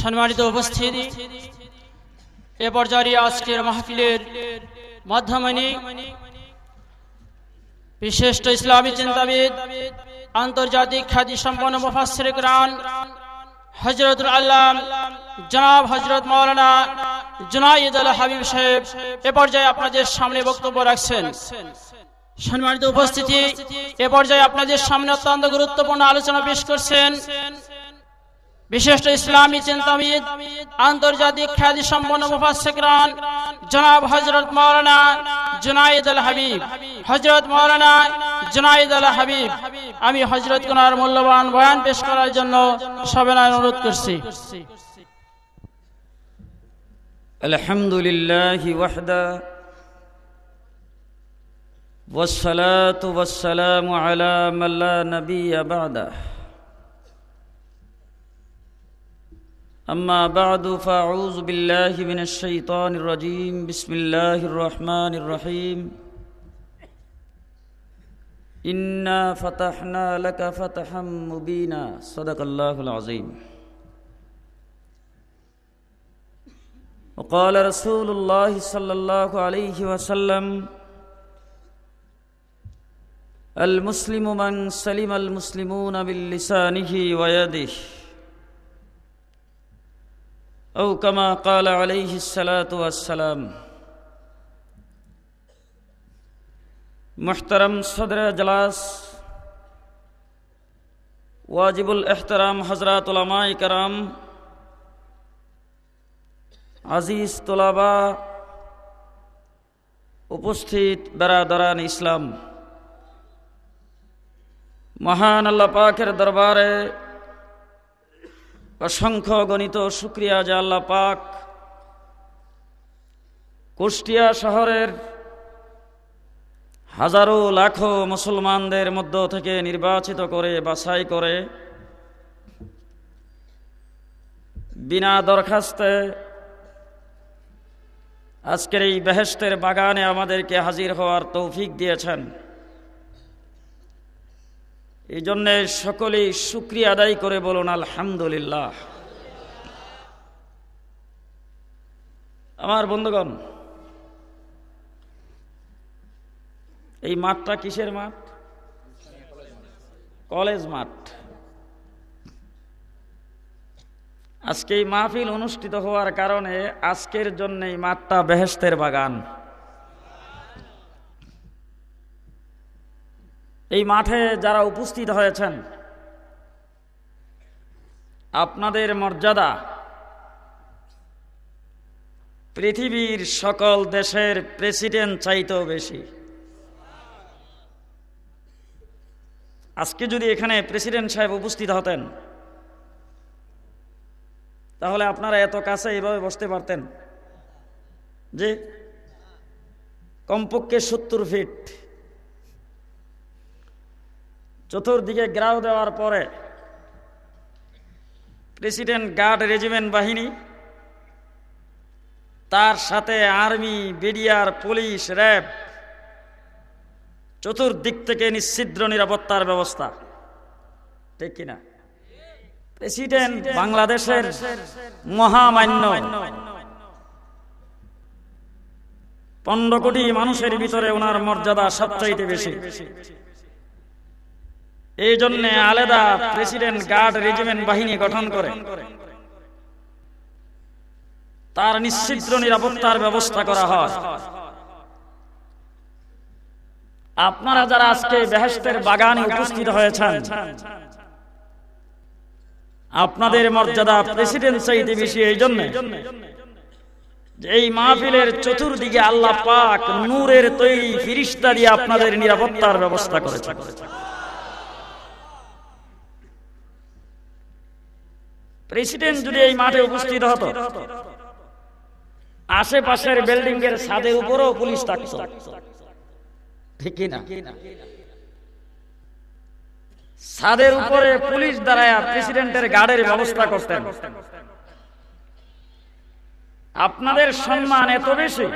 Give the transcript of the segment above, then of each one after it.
সম্মানিত উপস্থিতি। এ পর্যায়ে আজকের মাহফিলের মাধ্যমে বিশিষ্ট ইসলামী চিন্তাবিদ, আন্তর্জাতিক খ্যাতি সম্পন্ন মুফাসসির কোরআন হজরতুল আল্লাম জনাব হজরত মাওলানা জুনাইদ আল হাবিব সাহেব এ পর্যায়ে আপনাদের সামনে বক্তব্য রাখছেন। সম্মানিত উপস্থিতি, এ পর্যায়ে আপনাদের সামনে অত্যন্ত গুরুত্বপূর্ণ আলোচনা পেশ করছেন। বিশিষ্ট ইসলামী চিন্তাবিদ আন্তর্জাতিক খ্যাতি সম্পন্ন মুফাসসিরান জনাব হযরত মাওলানা জুনাইদ আল হাবিব হযরত মাওলানা জুনাইদ আল হাবিব আমি হযরত কোনার মূল্যবান বয়ান পেশ করার জন্য সবিনয় অনুরোধ করছি الحمد لله وحده والصلاة والسلام على من لا نبي بعده أما بعد فأعوذ بالله من الشيطان الرجيم. بسم الله الرحمن الرحيم. إنا فتحنا لك فتحا مبينا. صدق الله العظيم. وقال رسول الله صلى الله عليه وسلم المسلم من سلم المسلمون باللسانه ويده أو كما قال عليه الصلاة والسلام محترم صدر اجلاس واجب الاحترام حضرات علماء کرام আজিজ তোলাবা উপস্থিত বেড়াদারান ইসলাম মহান আল্লাহ পাকের দরবারে অসংখ্য গণিত শুক্রিয়া যে আল্লাহ পাক কুষ্টিয়া শহরের হাজারো লাখো মুসলমানদের মধ্য থেকে নির্বাচিত করে, বাছাই করে, বিনা দরখাস্তে আজকের এই বেহেস্তের বাগানে আমাদেরকে হাজির হওয়ার তৌফিক দিয়েছেন। এই জন্যে সকলেই শুক্রিয়া আদায় করে বলুন, আলহামদুলিল্লাহ। আমার বন্ধুগণ, এই মাঠটা কিসের মাঠ? কলেজ মাঠ। আজকে এই মাহফিল অনুষ্ঠিত হওয়ার কারণে আজকের জন্য এই মাঠটা বেহেস্তের বাগান। এই মাঠে যারা উপস্থিত হয়েছেন, আপনাদের মর্যাদা, পৃথিবীর সকল দেশের প্রেসিডেন্ট চাইতেও বেশি। আজকে যদি এখানে প্রেসিডেন্ট সাহেব উপস্থিত হতেন, তাহলে আপনারা এত কাছে এইভাবে বসতে পারতেন যে কমপক্ষে সত্তর ফিট চতুর্দিকে গ্রাউ দেওয়ার পরে প্রেসিডেন্ট গার্ড রেজিমেন্ট বাহিনী তার সাথে আর্মি বিডিআর পুলিশ র্যাব চতুর্দিক থেকে নিশ্চিদ্র নিরাপত্তার ব্যবস্থা। ঠিক কিনা? প্রেসিডেন্ট বাংলাদেশের মহামান্য। পনেরো কোটি মানুষের ভিতরে ওনার মর্যাদা সবচাইতে বেশি। এই জন্য আলাদা প্রেসিডেন্ট গার্ড রেজিমেন্ট বাহিনী গঠন করে। তার নিশ্চিদ্র নিরাপত্তার ব্যবস্থা করা হয়। আপনারা যারা আজকে বেহেস্তের বাগানে উপস্থিত হয়েছেন, আপনাদের মর্যাদা প্রেসিডেন্ট চাইতে বেশি এই জন্য এই মাহফিলের চতুর্দিকে আল্লাহ পাক নূরের তৈরি ফিরিস্তা দিয়ে আপনাদের নিরাপত্তার ব্যবস্থা করেছে প্রেসিডেন্ট যদি এই মাঠে উপস্থিত হতো, আশেপাশের বিল্ডিং এর ছাদের উপরেও পুলিশ থাকতো। ঠিক না ছাদের উপরে পুলিশ দাঁড়ায় প্রেসিডেন্টের গার্ডের ব্যবস্থা করতেন। আপনাদের সম্মান এত বেশি,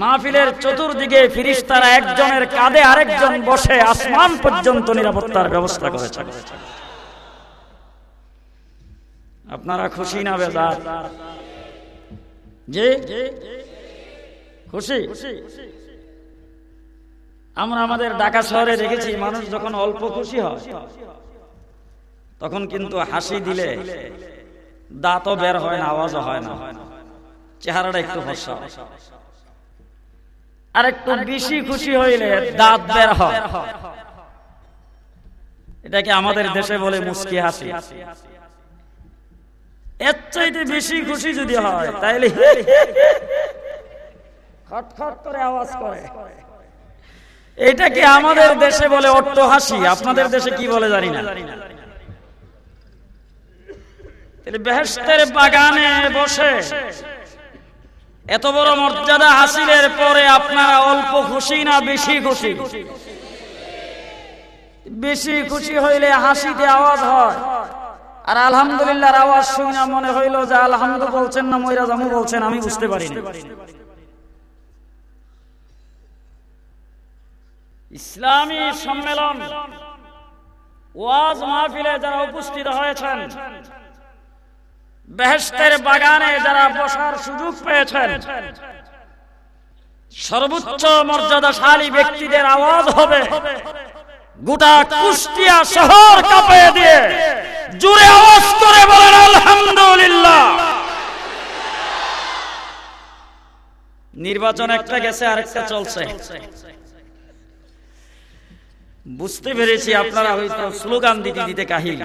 মাহফিলের চতুর্দিকে ফিরিস্তারা একজনের কাঁধে আরেকজন বসে আসমান পর্যন্ত নিরাপত্তার ব্যবস্থা করেছে আপনারা খুশি না বেজার? জি? খুশি? আমরা আমাদের ঢাকা শহরে দেখেছি, মানুষ যখন অল্প খুশি হয়, তখন কিন্তু হাসি দিলে দাঁতও বের হয় না, আওয়াজও হয় না। চেহারাটা একটু ফসা আর একটু বেশি খুশি হইলে দাঁত বের হয়। এটাকে আমাদের দেশে বলে মুস্কি হাসি। এর চাইতে বেশি খুশি যদি হয়, তাইলে খটখট করে আওয়াজ করে। এটাকে আমাদের দেশে বলে অট্ট হাসি? আপনাদের দেশে কি বলে জানি না। বেহেস্তের বাগানে বসে এত বড় মর্যাদা হাসিলের পরে আপনারা অল্প খুশি না বেশি খুশি? বেশি খুশি হইলে হাসিতে আওয়াজ হয়। আর আলহামদুলিল্লাহর আওয়াজ শুনে মনে হইল যে আলহামদু বলছেন না ময়রা জামু বলছেন, আমি বুঝতে পারিনি। ইসলামী সম্মেলন, ওয়াজ মাহফিলে যারা উপস্থিত হয়েছেন বেহেস্তের বাগানে যারা বসার সুযোগ পেয়েছেন, সর্বোচ্চ মর্যাদাশালী ব্যক্তিদের আওয়াজ হবে। গোটা কুষ্টিয়া শহর কাঁপে দিয়ে জুড়ে আওয়াজ করে বলেন, আলহামদুলিল্লাহ। নির্বাচন একটা গেছে, আরেকটা চলছে। বুঝতে পেরেছি আপনারা হয়তো স্লোগান দিতে দিতে কাহিল।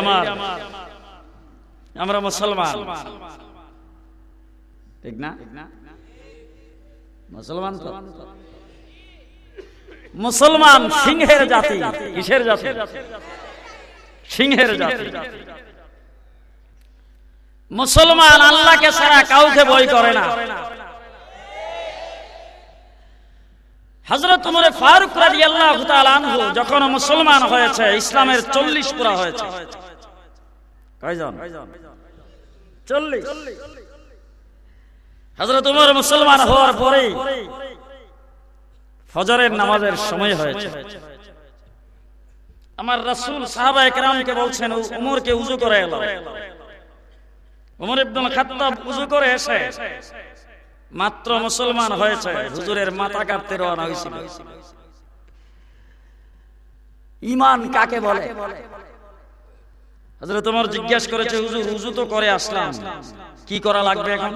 আমার আমরা মুসলমান। ঠিক না? মুসলমান তো? মুসলমান সিংহের জাতি, কিসের জাতি? সিংহের জাতি। মুসলমান আল্লাহকে ছাড়া কাউকে বই করে না। হজরত উমরে ফারুক রাজি আল্লাহ আনহু যখন মুসলমান হয়েছে, ইসলামের চল্লিশ পুরা হয়েছে। কয়জন? চল্লিশ। হজরত উমর মুসলমান হওয়ার পরেই ফজরের নামাজের সময় হয়েছে। আমার রাসূল সাহাবা একরামকে বলছেন উমরকে উজু করে এলো। উমর ইবনুল খাত্তাব উজু করে এসে মাত্র মুসলমান হয়েছে, হুজুরের মাথা কাটতে রওনা হয়েছিল। ইমান কাকে বলে? হজরত তোমার জিজ্ঞাসা করেছে, হুজুর হুজু তো করে আসলাম, কি করা লাগবে এখন?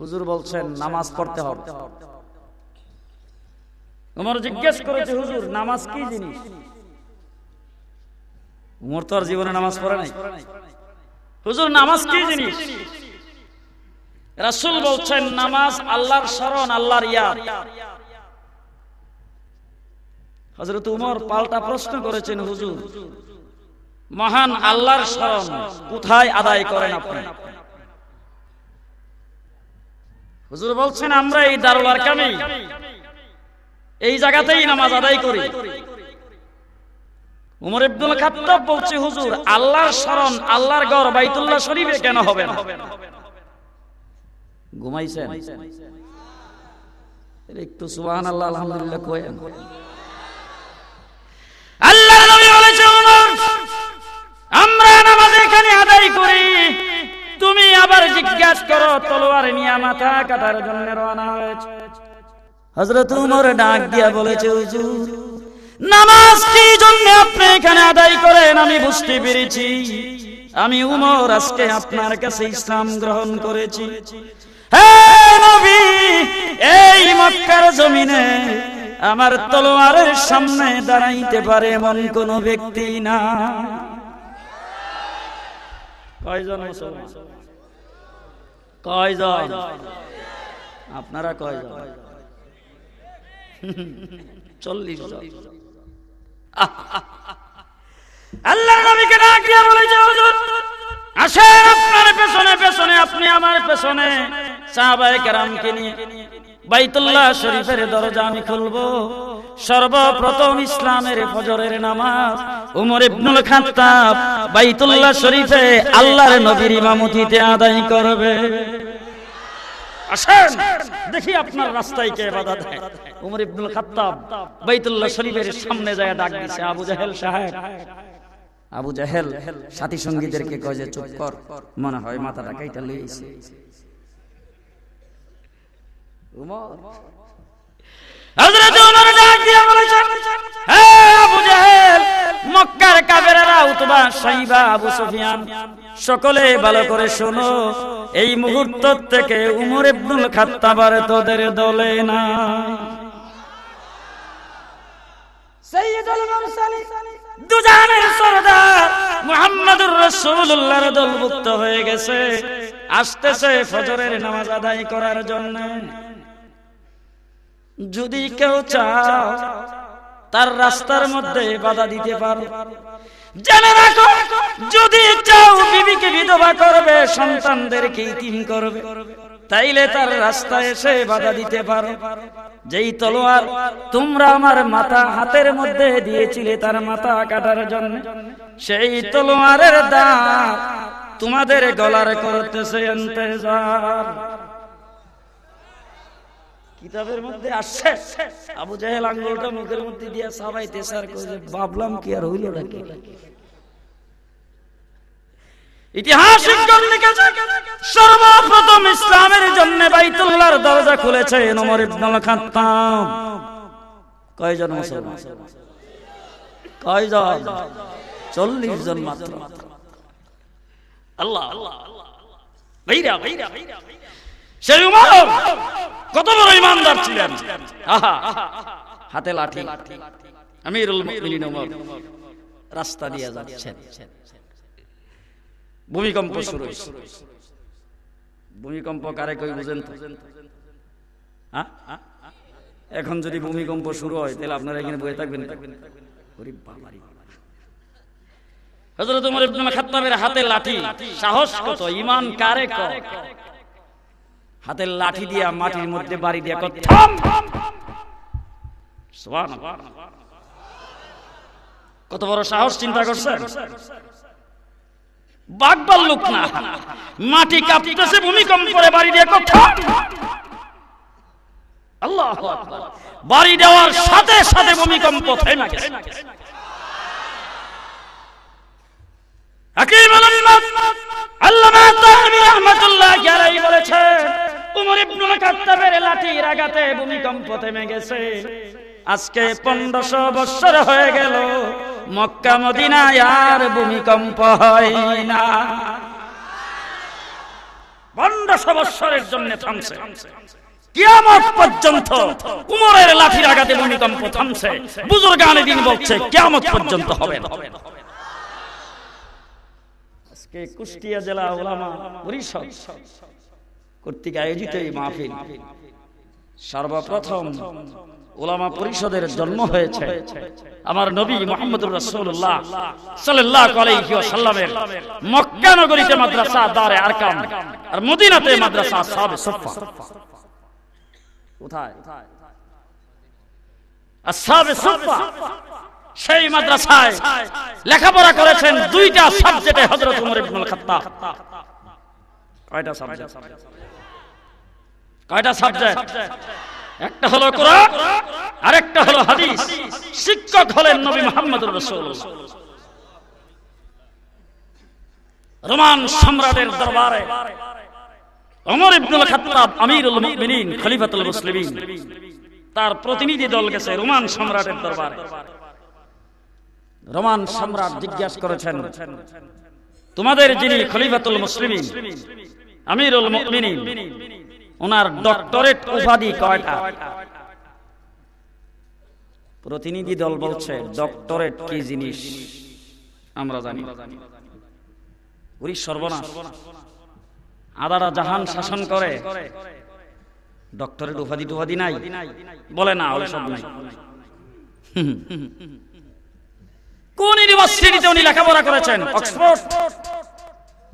হুজুর বলছেন নামাজ পড়তে হবে। উমর জিজ্ঞেস করেছে হুজুর নামাজ কি জিনিস? উমর তো আর জীবনে নামাজ পড়ে নাই। হুজুর নামাজ কি জিনিস? রাসুল বলছেন নামাজ আল্লাহর স্মরণ আল্লাহর ইয়াদ। হজরত উমর পাল্টা প্রশ্ন করেছেন হুজুর। মহান আল্লাহর স্মরণ কোথায় আদায় করেন আপনি? হুজুর বলছেন, আমরা এই দারুল কামি এই জায়গাতেই নামাজ আদায় করি। উমর ইবনুল খাত্তাব বলছে, হুজুর, আল্লাহর শরণ আল্লাহর গড় বাইতুল্লাহ শরীফে কেন হবে না? ঘুমাইছেন। একটু সুবহানাল্লাহ, আলহামদুলিল্লাহ কয়েন আল্লাহ নবী বলেছে উমর আমরা নামাজ এখানে আদায় করি তুমি আবার জিজ্ঞাসা করো, তলোয়ার নিয়ে মাথা কাটার জন্য রওনা হয়েছে। হযরত উমর ডাক দিয়া বলেছে নামাজ কি জন্য আপনি এখানে আদায় করেন? আমি বুঝতে পেরেছি। আমি উমর, আজকে আপনার কাছে ইসলাম গ্রহণ করেছি। নবী, এই মক্কার জমিনে আমার তলোয়ারের সামনে দাঁড়াইতে পারে এমন কোন ব্যক্তি না। কয়জন কয়জন? আপনারা কয়জন? চল্লিশ জন আল্লাহ নবীকে ডাক দিয়া বলেছে, হুজুর, আসেন আপনার পেছনে পেছনে, আপনি আমার পেছনে। সাহাবায়ে কেরামকে নিয়ে বাইতুল্লাহ শরীফের দরজা আমি খুলবো। সর্বপ্রথম ইসলামের ফজরের নামাজ। উমর ইবনুল খাত্তাব বাইতুল্লাহ শরীফে আল্লাহর নবীর ইমামতিতে আদায় করবে। আসেন, দেখি আপনার রাস্তায় কে বাধা দেয়। উমর ইবনুল খাত্তাব বাইতুল্লাহ শরীফের সামনে যায় ডাক দিছে, আবু জাহেল সাহেব। আবু জাহেল সাথী সঙ্গীদেরকে কয় যে, চুপ কর। মনে হয় মাথাটা কাইটা লইছে। উমর। হযরত উমর ডাক দিয়ে বলেছেন হে আবু জাহেল মক্কার কাফেররা উতবা সাইবা আবু সুফিয়ান সকলে ভালো করে শোনো এই মুহূর্ত থেকে উমর ইবনুল খাত্তাব আর তোদের দলে না। দুজানের সরদার মুহাম্মদুর রাসূলুল্লাহর দলভুক্ত হয়ে গেছে আসতেছে ফজরের নামাজ আদায় করার জন্য। যদি কেউ চাও তার রাস্তার মধ্যে বাধা দিতে পারো। জেনে রাখো, যদি চাও বিবিকে বিধবা করবে সন্তানদেরকে ইতিম করবে। তাইলে তার রাস্তায় এসে বাধা দিতে পারো। যেই তলোয়ার তোমরা আমার মাথা হাতের মধ্যে দিয়েছিলে তার মাথা কাটার জন্য, সেই তলোয়ারের দাঁত তোমাদের গলার করতেছে ইন্তজার কিতাবের মধ্যে আসছে আবু জাহেল আঙ্গুলটা মুখের মধ্যে দিয়া সাবাইতে স্যার কইছে, ভাবলাম কি আর হইল নাকি? সর্বপ্রথম ইসলামের জন্য বাইতুল্লাহর দরজা খুলেছে ওমর ইবনুল কয়জন মুসলমান? কয়জন? চল্লিশ জন মাত্র। আল্লাহ আল্লাহ ভাইরা ভাইরা সেই উমর, কত বড় ইমানদার ছিলেন। আহা, হাতে লাঠি। আমিরুল মুমিনিন ওমর রাস্তা দিয়ে যাচ্ছেন। ভূমিকম্প শুরু হয়েছে। ভূমিকম্প কারে কই বুঝেন তো? এখন যদি ভূমিকম্প শুরু হয়, তাহলে আপনারা এখানে বসে থাকবেন। ওরে বাবারে। হযরত ওমর ইবনে খাত্তাবের হাতে লাঠি, সাহস কত? ঈমান কারে কয় হাতের লাঠি দিয়া মাটির মধ্যে বাড়ি দিয়া কত থাম! কত বড় সাহস চিন্তা করছেন? বাগবাল লোক না। মাটি কাঁপতেছে ভূমিকম্প করে বাড়ি দিয়ে কত আল্লাহ বাড়ি দেওয়ার সাথে সাথে ভূমিকম্প থেমে গেছে। হাকিম আল্লামা তাহমি রহমাতুল্লাহ আলাইহি বলেছেন উমর ইবনুল খাত্তাবের লাঠির আঘাতে ভূমিকম্প থেমে গেছে। আজকে 1500 বছর হয়ে গেল, মক্কা, মদিনায় আর ভূমিকম্প হয় না। 1500 বছরের জন্য থামছে। কিয়ামত পর্যন্ত উমরের লাঠির আঘাতে ভূমিকম্প থামছে। বুজুর্গানে দিন বলছে, কিয়ামত পর্যন্ত হবে না। আজকে কুষ্টিয়া জেলা ওলামা পরিষদ কর্তৃক আয়োজিত এই মাহফিল। সর্বপ্রথম ওলামা পরিষদের জন্ম হয়েছে আমার নবী মোহাম্মদুর রাসূলুল্লাহ সাল্লাল্লাহু আলাইহি ওয়াসাল্লামের মক্কা নগরীতে মাদ্রাসা দারে আরকাম আর মদিনাতে মাদ্রাসা সাবে সুফা। কোথায়? আসহাবে সেই মাদ্রাসায় লেখাপড়া করেছেন দুইটা সাবজেক্টে হযরত ওমর ইবনুল খাত্তাব। কয়টা সাবজেক্ট কয়টা সাবজেক্ট একটা হলো কোরআন, আরেকটা হলো হাদিস। শিক্ষক হলেন নবী মুহাম্মদুর রাসূলুল্লাহ। রোমান সম্রাটের দরবারে ওমর ইবনুল খাত্তাব আমিরুল মুমিনিন, খলিফাতুল মুসলিমিন, তার প্রতিনিধি দল গেছে রোমান সম্রাটের দরবারে। রোমান সম্রাট জিজ্ঞাসা করেছেন, তোমাদের যিনি খলিফাতুল মুসলিমিন, আমিরুল মুমিনিন ওনার ডক্টরেট উপাধি কয়টা? প্রতিনিধি দল বলছে, ডক্টরেট কি জিনিস? আমরা জানি। ওই সর্বনাশ। আদারা জাহান শাসন করে। ডক্টরেট উপাধি টুপাধি নাই। বলে না ওসব নাই। কোন ইউনিভার্সিটিতে উনি লেখাপড়া করেছেন? অক্সফোর্ড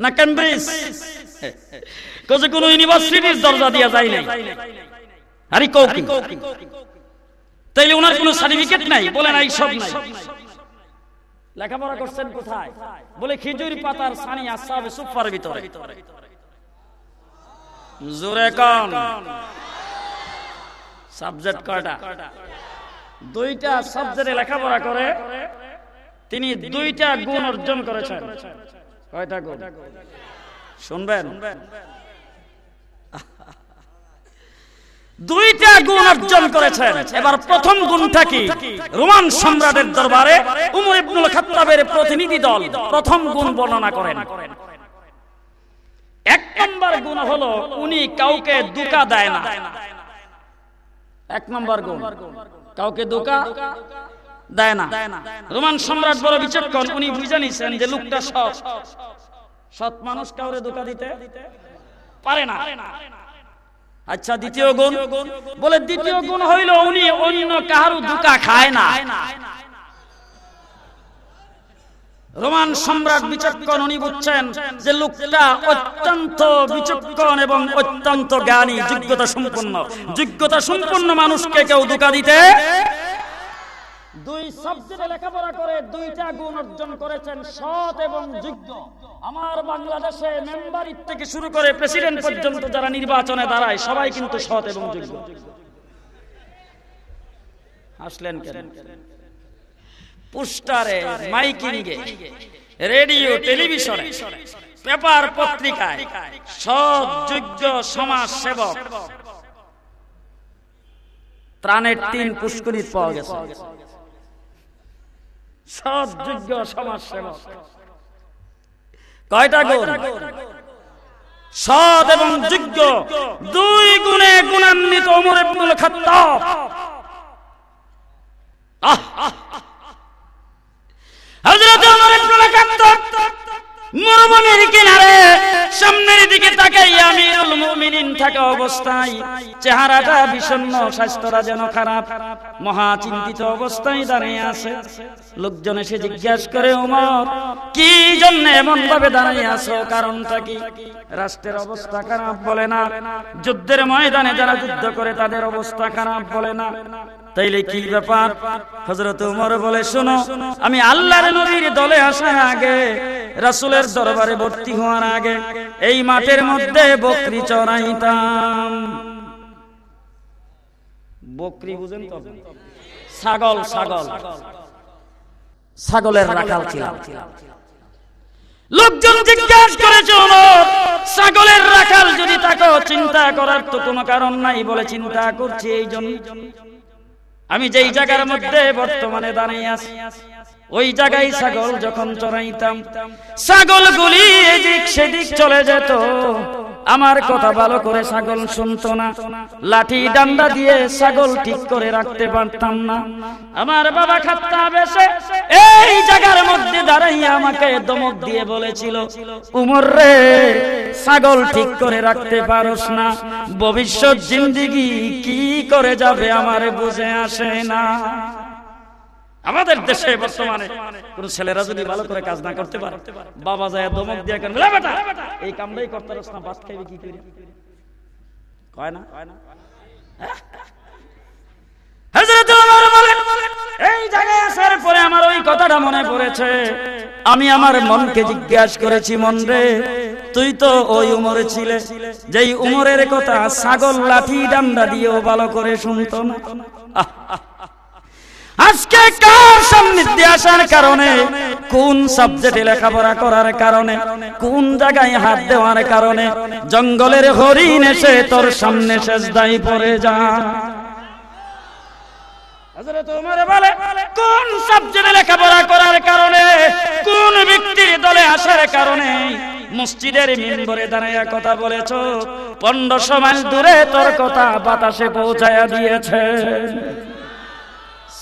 না কেমব্রিজ? কোজে কোন ইউনিভার্সিটির দরজা দিয়া যায় নাই। আরে কৌকি তাইলে ওনার কোনো সার্টিফিকেট নাই বলে নাই সব নাই। লেখাপড়া করছেন কোথায়? বলে খিজুরি পাতার সানি আসাবে সুফার ভিতরে। জোরে কন। সাবজেক্ট কয়টা? দুইটা সাবজেক্টে লেখাপড়া করে, তিনি দুইটা গুণ অর্জন করেছেন। কয়টা গুণ? শুনবেন? দুইটা গুণ অর্জন করেছেন। এবার প্রথম গুণটা কি? রোমান সম্রাটের দরবারে উমর ইবনুল খাত্তাবের প্রতিনিধি দল প্রথম গুণ বর্ণনা করেন। এক নম্বর গুণ হলো উনি কাউকে দুকা দেয় না। এক নম্বর গুণ কাউকে দুকা দেয় না। রোমান সম্রাট বড় বিচক্ষণ উনি বুঝে নিছেন যে লোকটা সৎ। সৎ মানুষ কাউরে দুকা দিতে পারে না। আচ্ছা দ্বিতীয় গুণ। বলে দ্বিতীয় গুণ হইল উনি অন্য কাহারও দুকা খায় না। রোমান সম্রাট বিচক্ষণ উনি বুঝছেন যে লোকটা অত্যন্ত বিচক্ষণ এবং অত্যন্ত জ্ঞানী যোগ্যতা সম্পন্ন। যোগ্যতা সম্পন্ন মানুষকে কেউ দুকা দিতে দুই সাবজেক্টে লেখাপড়া করে দুইটা গুণ অর্জন করেছেন সৎ এবং যোগ্য। আমার বাংলাদেশে মেম্বারির থেকে শুরু করে প্রেসিডেন্ট পর্যন্ত যারা নির্বাচনে দাঁড়ায়, সবাই কিন্তু সৎ এবং যোগ্য। আসলেন পোস্টারে, মাইকিংয়ে, রেডিও, টেলিভিশনে, পেপার পত্রিকায়, সৎ, যোগ্য সমাজ সেবক ত্রাণের তিন পুষ্করিত পাওয়া গেছে। সৎ, যোগ্য সমাজ সেবক কয়টা গুণ? সৎ এবং যোগ্য, দুই গুণে গুণান্বিত ওমর ইবনুল খাত্তাব। হযরত ওমর ইবনুল খাত্তাব মরুভূমির কিনারে, সামনের দিকে তাকাই আমিরুল মুমিনিন থাকা অবস্থায় চেহারাটা বিষণ্ণ, স্বাস্থ্যটা যেন খারাপ। মহা চিন্তিত অবস্থায় দাঁড়িয়ে আছে। লোকজন এসে জিজ্ঞাসা করে, ওমর, কি জন্য এমন ভাবে দাঁড়িয়ে আছো? কারণটা কি? রাষ্ট্রের অবস্থা খারাপ বলে না। যুদ্ধের ময়দানে যারা যুদ্ধ করে, তাদের অবস্থা খারাপ বলে না। তাইলে কি ব্যাপার? হজরত উমর বলে, শোনো, আমি আল্লাহর নবীর দলে আসার আগে, রাসূলের দরবারে ভর্তি হওয়ার আগে এই মাঠের মধ্যে বকরি চড়াইতাম। বকরি বুঝেন তো? ছাগল ছাগল। ছাগলের রাখাল ছিলাম লোকজন জিজ্ঞাসা করেছে ছাগলের রাখাল যদি তাকে চিন্তা করার তো কোনো কারণ নাই বলে চিন্তা করছি এই জন্য। আমি যেই জায়গার মধ্যে বর্তমানে দাঁড়িয়ে আছি ওই জায়গায় ছাগল যখন চড়াইতাম ছাগল গুলি এদিক সেদিক চলে যেত। আমার কথা ভালো করে ছাগল শুনতো না। লাঠি ডান্ডা দিয়ে ছাগল ঠিক করে রাখতে পারতাম না। আমার বাবা খাত্তা বেসে এই জায়গার মধ্যে দাঁড়াইয়া আমাকে দমক দিয়ে বলেছিল উমর রে ছাগল ঠিক করে রাখতে পারস না। ভবিষ্যৎ জিন্দিগি কি করে যাবে আমার বুঝে আসে না। আমাদের দেশে বর্তমানে কোন ছেলেরা যদি ভালো করে কাজ না করতে পারে বাবা যায় দমক দিয়ে কেন বেটা! এই কামটাই করতে পারছ না ভাত খাইবে কি করে? কয় না? এই জায়গায় আসার পরে আমার ওই কথাটা মনে পড়েছে। আমি আমার মনকে জিজ্ঞাসা করেছি মন রে তুই তো ওই উমরে ছিলে যেই উমরের কথা ছাগল লাঠি ডান্ডা দিয়েও ভালো করে শুনতো না। আজকে কার সান্নিধ্যে আসার কারণে? কোন সাবজেক্টে লেখাপড়া করার কারণে? কোন জায়গায় হাত দেওয়ার কারণে? জঙ্গলের হরিণ এসে তোর সামনে শেষ দায়ী পড়ে যা। কোন সাবজেক্টে লেখাপড়া করার কারণে? কোন ব্যক্তির দলে আসার কারণে? মসজিদের মিম্বরে দাঁড়াইয়া কথা বলেছ। পনেরোশো মাইল দূরে তোর কথা বাতাসে পৌঁছায়া দিয়েছে।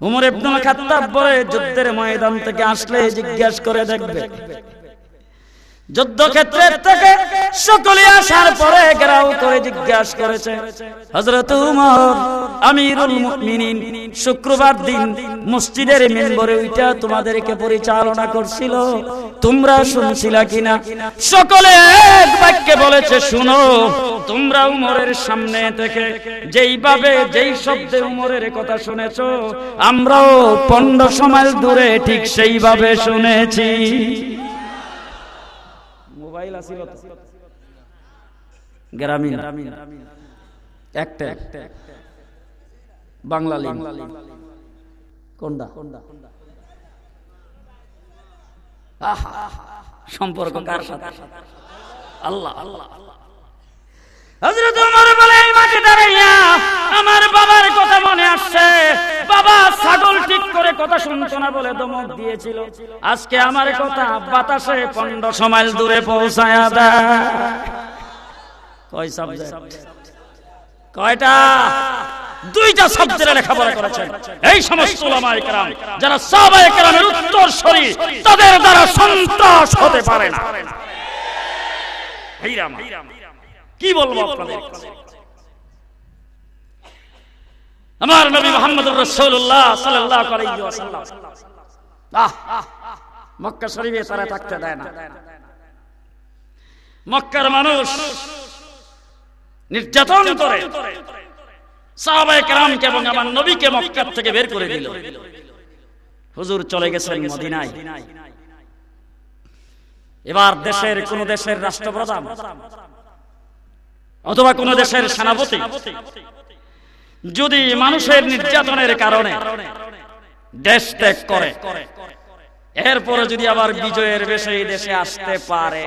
উমর ইবনুল খাত্তাব বলে যুদ্ধের ময়দান থেকে আসলে জিজ্ঞাসা করে দেখবে। যুদ্ধক্ষেত্রের থেকে সকলে আসার পরে ঘেরাও করে জিজ্ঞাসা করেছে, হযরত উমর, আমিরুল মুমিনিন, শুক্রবার দিন মসজিদের মেম্বরে ওইটা তোমাদেরকে পরিচালনা করছিল, তোমরা শুনছিলা কিনা? সকলে এক বাক্যে বলেছে, শুনো, তোমরা উমরের সামনে থেকে যেইভাবে, যেই শব্দে উমরের কথা শুনেছো, আমরাও পনেরো সময় দূরে ঠিক সেইভাবে শুনেছি। মোবাইল আসিল গ্রামীণ। একটা। বাংলা কোনটা? আহা, সম্পর্ক কার সাথে? আল্লাহ। আল্লাহ। ওমর বলে মাঠে দাঁড়াইয়া আমার বাবার কথা মনে আসছে। বাবা ছাগল ঠিক করে কথা শুনতো না বলে দমক দিয়েছিল। আজকে আমার কথা বাতাসে পনেরোশো মাইল দূরে পৌঁছায়া দেয় কয়টা? দুইটা শব্দের লেখাপড়া করেছেন। এই সমস্ত ওলামায়ে কেরাম, যারা সাহাবায়ে কেরামের উত্তরসূরি, তাদের দ্বারা সন্ত্রাস হতে পারে না। কি বলব আপনাদের? আমার নবী আলাইহি ওয়াসাল্লাম। আহ, মক্কা শরীফে তারা থাকতে দেয় না। মক্কার মানুষ নির্যাতন করে সাহাবায়ে কেরামকে এবং আমার নবীকে মক্কা থেকে বের করে দিল। হুজুর চলে গেছেন মদিনায়। এবার দেশের কোন দেশের রাষ্ট্রপ্রধান অথবা কোন দেশের সেনাপতি। যদি মানুষের নির্যাতনের কারণে দেশ ত্যাগ করে, এরপরে যদি আবার বিজয়ের বেশে দেশে আসতে পারে,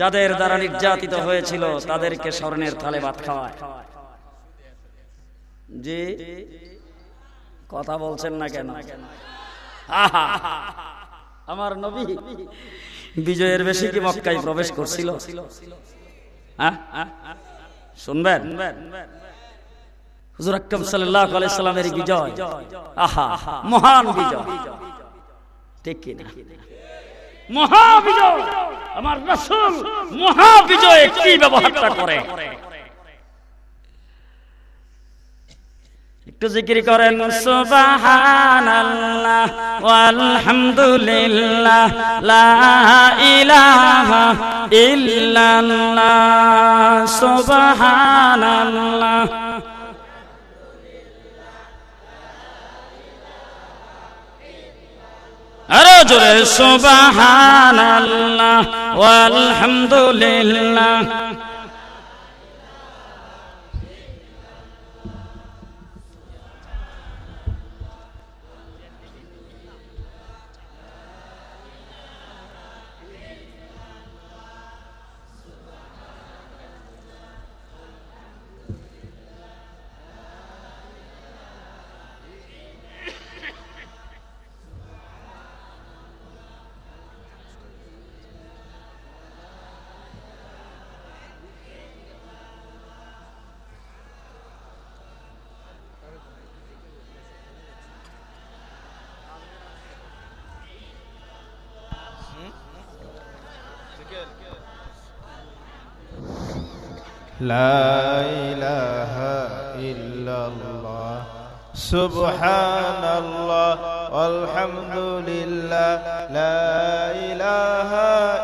যাদের দ্বারা নির্যাতিত হয়েছিল তাদেরকে স্মরণের থালে ভাত খাওয়ায়। যে কথা বলছেন না কেন? আমার নবী বিজয়ের বেশি কি মক্কায় প্রবেশ করছিল? শুনবেন? হুজুর আকরাম সাল্লাল্লাহু আলাইহি সাল্লামের বিজয়। আহা, মহান বিজয়। ঠিক কি না মহাবিজয়! আমার রাসূল মহাবিজয় কি ব্যবহারটা করে? একটু জিকির করেন সুবহানাল্লাহ লা ইলাহা আরও জোরে সুবহানাল্লাহ ওয়ালহামদুলিল্লাহ। لا إله إلا الله. سبحان الله والحمد لله لا إله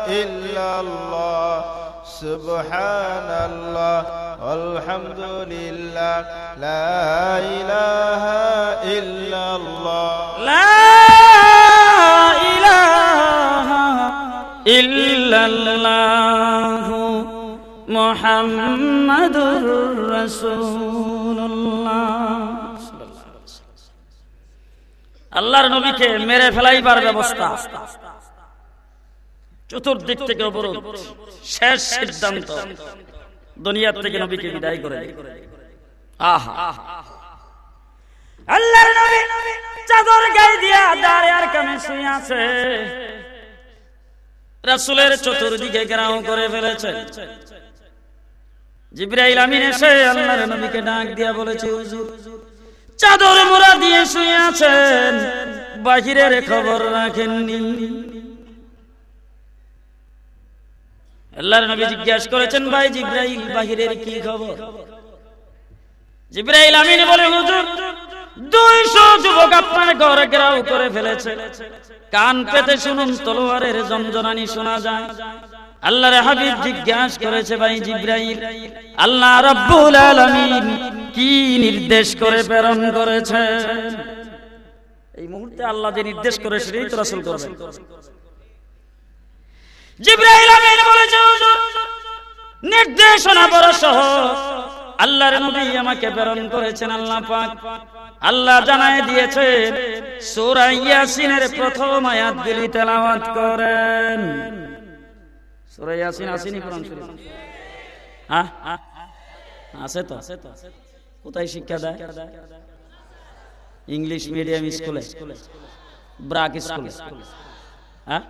إلا الله. سبحان الله والحمد لله لا إله إلا الله. لا إله إلا الله. মোহাম্মদুর রসুল্লাহ আল্লাহর নবীকে মেরে ফেলাইবার ব্যবস্থা। চতুর্দিক থেকে অবরোধ। শেষ সিদ্ধান্ত। দুনিয়ার থেকে নবীকে বিদায় করে আহা। আল্লাহর নবী চাদর গায়ে দিয়া দাঁড়ে আর কানে শুয়ে আছে। রাসূলের চতুর্দিকে গ্রাম করে ফেলেছে। জিব্রাইল আমিন এসে আল্লাহর নবীকে ডাক দিয়া বলেছে, হুজুর, চাদর মোড়া দিয়ে শুয়ে আছেন, বাহিরের খবর রাখেননি। আল্লাহর নবী জিজ্ঞাসা করেছেন, ভাই জিব্রাইল, বাহিরের কি খবর? জিব্রাইল আমিন বলে, হুজুর, দুইশো যুবক আপনার ঘরে ঘেরাও করে ফেলেছে। কান পেতে শুনুন, তলোয়ারের জঞ্জনানি শোনা যায়। আল্লাহর হাবিব জিজ্ঞাসা করেছে, ভাই জিব্রাইল, আল্লাহ রাব্বুল আলামিন কি নির্দেশ করে প্রেরণ করেছে? এই মুহূর্তে আল্লাহ যে নির্দেশ করে সেটাই তো রাসূল করবেন জিব্রাইল আমিন বলেছে, হুজুর, নির্দেশনা বড় সহজ। আল্লাহর নবী আমাকে প্রেরণ করেছেন, আল্লাহ পাক। আল্লাহ জানায় দিয়েছেন সূরা ইয়াসিনের প্রথম আয়াতগুলি তেলাওয়াত করেন। সূরা ইয়াসিন আসেনি কোরআন শরীফ? হ্যাঁ? আছে তো? কোথায় শিক্ষা দেয়? ইংলিশ মিডিয়াম স্কুলে? ব্রাক স্কুলে? হ্যাঁ?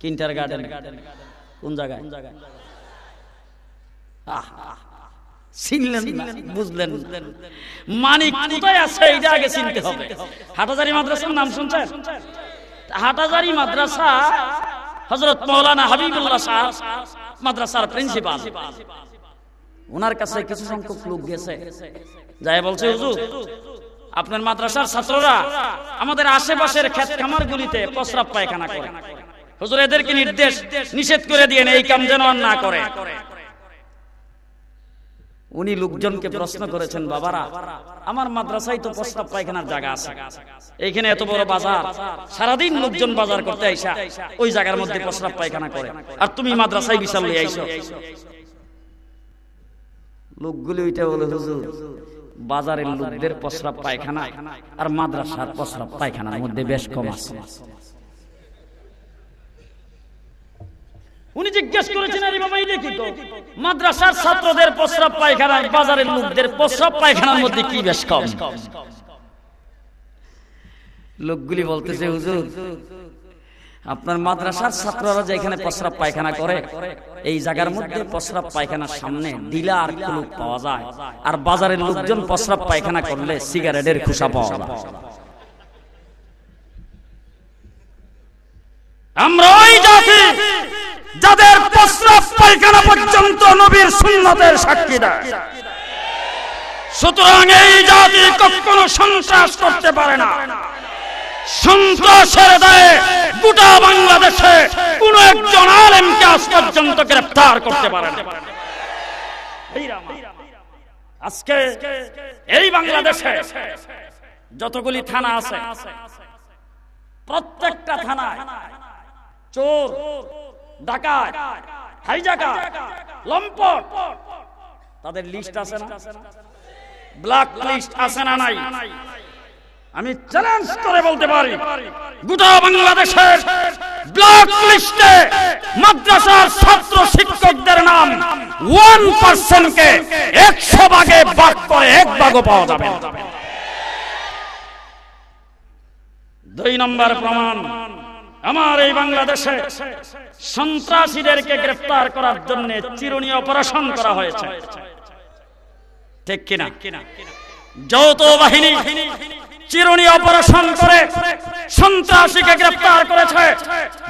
Kindergarten? কোন জায়গায়? আহ, চিনলেন বুঝলেন। মানিক কোথায় আছে? এইটা আগে চিনতে হবে। হাটাজারি মাদ্রাসার নাম শুনছেন? হাটাজারি মাদ্রাসা হজরত মৌলানা হাবিবুল্লাহ শাহ মাদ্রাসার প্রিন্সিপাল। ওনার কাছে কিছু সংখ্যক লোক গেছে। যাই বলছে, হুজুর, আপনার মাদ্রাসার ছাত্ররা আমাদের আশেপাশের ক্ষেত খামার গুলিতে প্রস্রাব পায়খানা করে। হুজুর, এদেরকে নির্দেশ নিষেধ করে দিয়ে এই কাম যেন না করে। উনি লোকজনকে প্রশ্ন করেছেন, বাবারা, আমার মাদ্রাসায় তো প্রস্তাব পায়খানার জায়গা আছে। এখানে এত বড় বাজার। সারাদিন লোকজন বাজার করতে আইসা ওই জায়গার মধ্যে প্রস্তাব পায়খানা করে। আর তুমি মাদ্রাসায় বিশাল নিয়ে আইসো। লোকগুলি ওইটা বলে, হুজুর, বাজারের লোকদের প্রস্রাব পায়খানা আর মাদ্রাসার প্রস্রাব পায়খানার মধ্যে বেশ কম আছে। উনি জিজ্ঞেস করেছেন, আরে বাবা এটা কি তো, মাদ্রাসার ছাত্রদের প্রস্রাব পায়খানা বাজারের লোকদের প্রস্রাব পায়খানার মধ্যে কি বেশ কম? লোকগুলি বলতেছে, হুজুর, আপনার মাদ্রাসার ছাত্ররা যেখানে প্রস্রাব পায়খানা করে, এই জায়গার মধ্যে প্রস্রাব পায়খানার সামনে ডিলা আর কুলুপ পাওয়া যায়। আর বাজারের লোকজন প্রস্রাব পায়খানা করলে সিগারেটের খুশা পাওয়া যায়। আমরা ওই জাতি যাদের প্রস্রাব পায়খানা পর্যন্ত নবীর সুন্নতের সাক্ষী দেয় সুতরাং এই জাতি কখনো সন্ত্রাস করতে পারে না। সন্ত্রাসের দায়ে গোটা বাংলাদেশে কোন একজন আলেমকে আজ পর্যন্ত গ্রেফতার করতে পারে না। আজকে এই বাংলাদেশে যতগুলি থানা আছে, প্রত্যেকটা থানায় চোর তাদের লিস্ট আছে না? ব্ল্যাক লিস্ট আছে না নাই? আমি চ্যালেঞ্জ করে বলতে পারি, গোটা বাংলাদেশের ব্ল্যাক লিস্টে মাদ্রাসার ছাত্র শিক্ষকদের নাম ওয়ান পার্সেন্টকে একশো ভাগে ভাগ করে এক ভাগও পাওয়া যাবে দুই নম্বর প্রমাণ আমার এই বাংলাদেশে সন্ত্রাসীদেরকে গ্রেফতার করার জন্য চিরুনি অপারেশন করা হয়েছে। ঠিক কিনা? যৌথ বাহিনী চিরুনি অপারেশন করে সন্ত্রাসীকে গ্রেফতার করেছে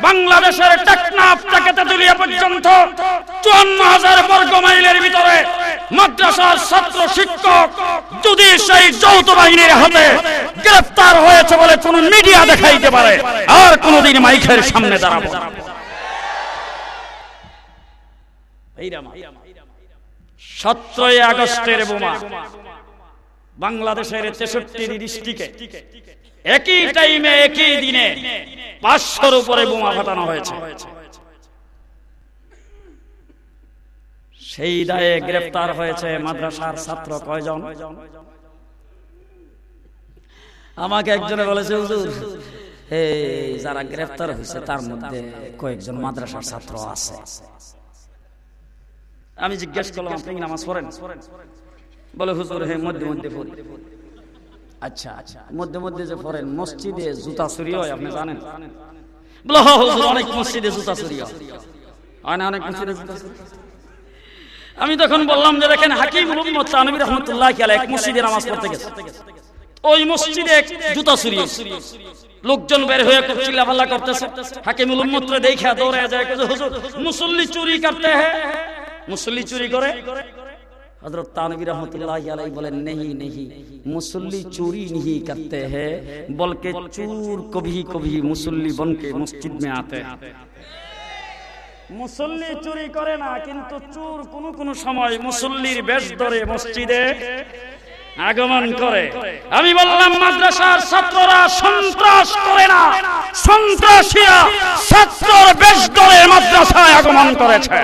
বাংলাদেশের টেকনাফ থেকে তেতুলিয়া পর্যন্ত চুয়ান্ন হাজার বর্গ মাইলের ভিতরে মাদ্রাসার ছাত্র শিক্ষক যদি সেই যৌথ বাহিনীর হাতে গ্রেফতার হয়েছে বলে কোন মিডিয়া দেখাইতে পারে, আর কোনদিন মাইকের সামনে দাঁড়াবো। সতেরোই আগস্টের বোমা বাংলাদেশের তেষট্টি ডিস্ট্রিক্টে একই টাইমে একই দিনে পাঁচশোর উপরে বোমা ফাটানো হয়েছে। সেই দায়ে গ্রেফতার হয়েছে মাদ্রাসার ছাত্র কয়জন? আমাকে একজনে বলেছে, হুজুর এই যারা গ্রেফতার হয়েছে, তার মধ্যে কয়েকজন মাদ্রাসার ছাত্র আছে। আমি জিজ্ঞেস করলাম, আপনি নামাজ পড়েন? বলে হুজুর হে মধ্যে মধ্যে পড়ি আচ্ছা আচ্ছা মধ্যে মধ্যে যে পড়েন মসজিদে জুতা চুরি হয় আপনি জানেন? বলে হ হুজুর অনেক মসজিদে জুতা চুরি হয়। হয় না অনেক মসজিদে জুতা চুরি আমি তখন বললাম যে দেখেন হাকিম মোহাম্মদ তানবী রহমতুল্লাহ কি আলাইহি এক মসজিদে নামাজ পড়তে গেছে। ওই মসজিদে এক জুতা চুরি লোকজন বের হয়ে খুব চিল্লাপাল্লা করতেছে। হাকিমুল উম্মতরে দেখা দৌড়ে যায় হুজুর মুসল্লি চুরি করতে হ্যাঁ মুসল্লি চুরি করে। হযরত তানবী रहमतुल्लाह अलैहि बोले नहीं नहीं मुसल्ली चोरी नहीं करते हैं बल्कि चोर कभी कभी मुसल्ली बन के मस्जिद में आते हैं মুসল্লি চুরি করে না কিন্তু চোর কোন কোন সময় মুসল্লির বেশ ধরে মসজিদে আগমন করে আমি বললাম মাদ্রাসার ছাত্ররা সন্ত্রাস করে না সন্ত্রাসীরা ছাত্রর বেশ ধরে মাদ্রাসায় আগমন করেছে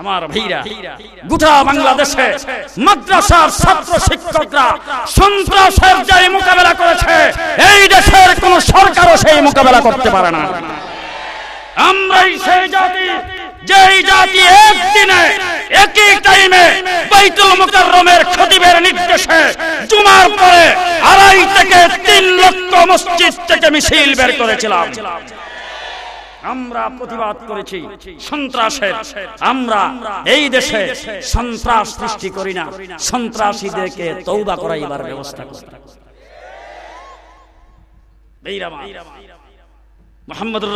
আমার ভাইরা গোটা বাংলাদেশে মাদ্রাসার ছাত্র শিক্ষকরা সন্ত্রাসের যে মোকাবেলা করেছে। এই দেশের কোন সরকারও সেই মোকাবেলা করতে পারে না। আমরাই সেই জাতি যেই জাতি একদিনে একই টাইমে বাইতুল মুকাররমের খতিবের নির্দেশে জুমার পরে আড়াই থেকে তিন লক্ষ মসজিদ থেকে মিছিল বের করেছিলাম। আমরা প্রতিবাদ করেছি সন্ত্রাসের। আমরা এই দেশে সন্ত্রাস সৃষ্টি করি না। সন্ত্রাসীদেরকে তৌবা করাইবার ব্যবস্থা করি। মোহাম্মদুর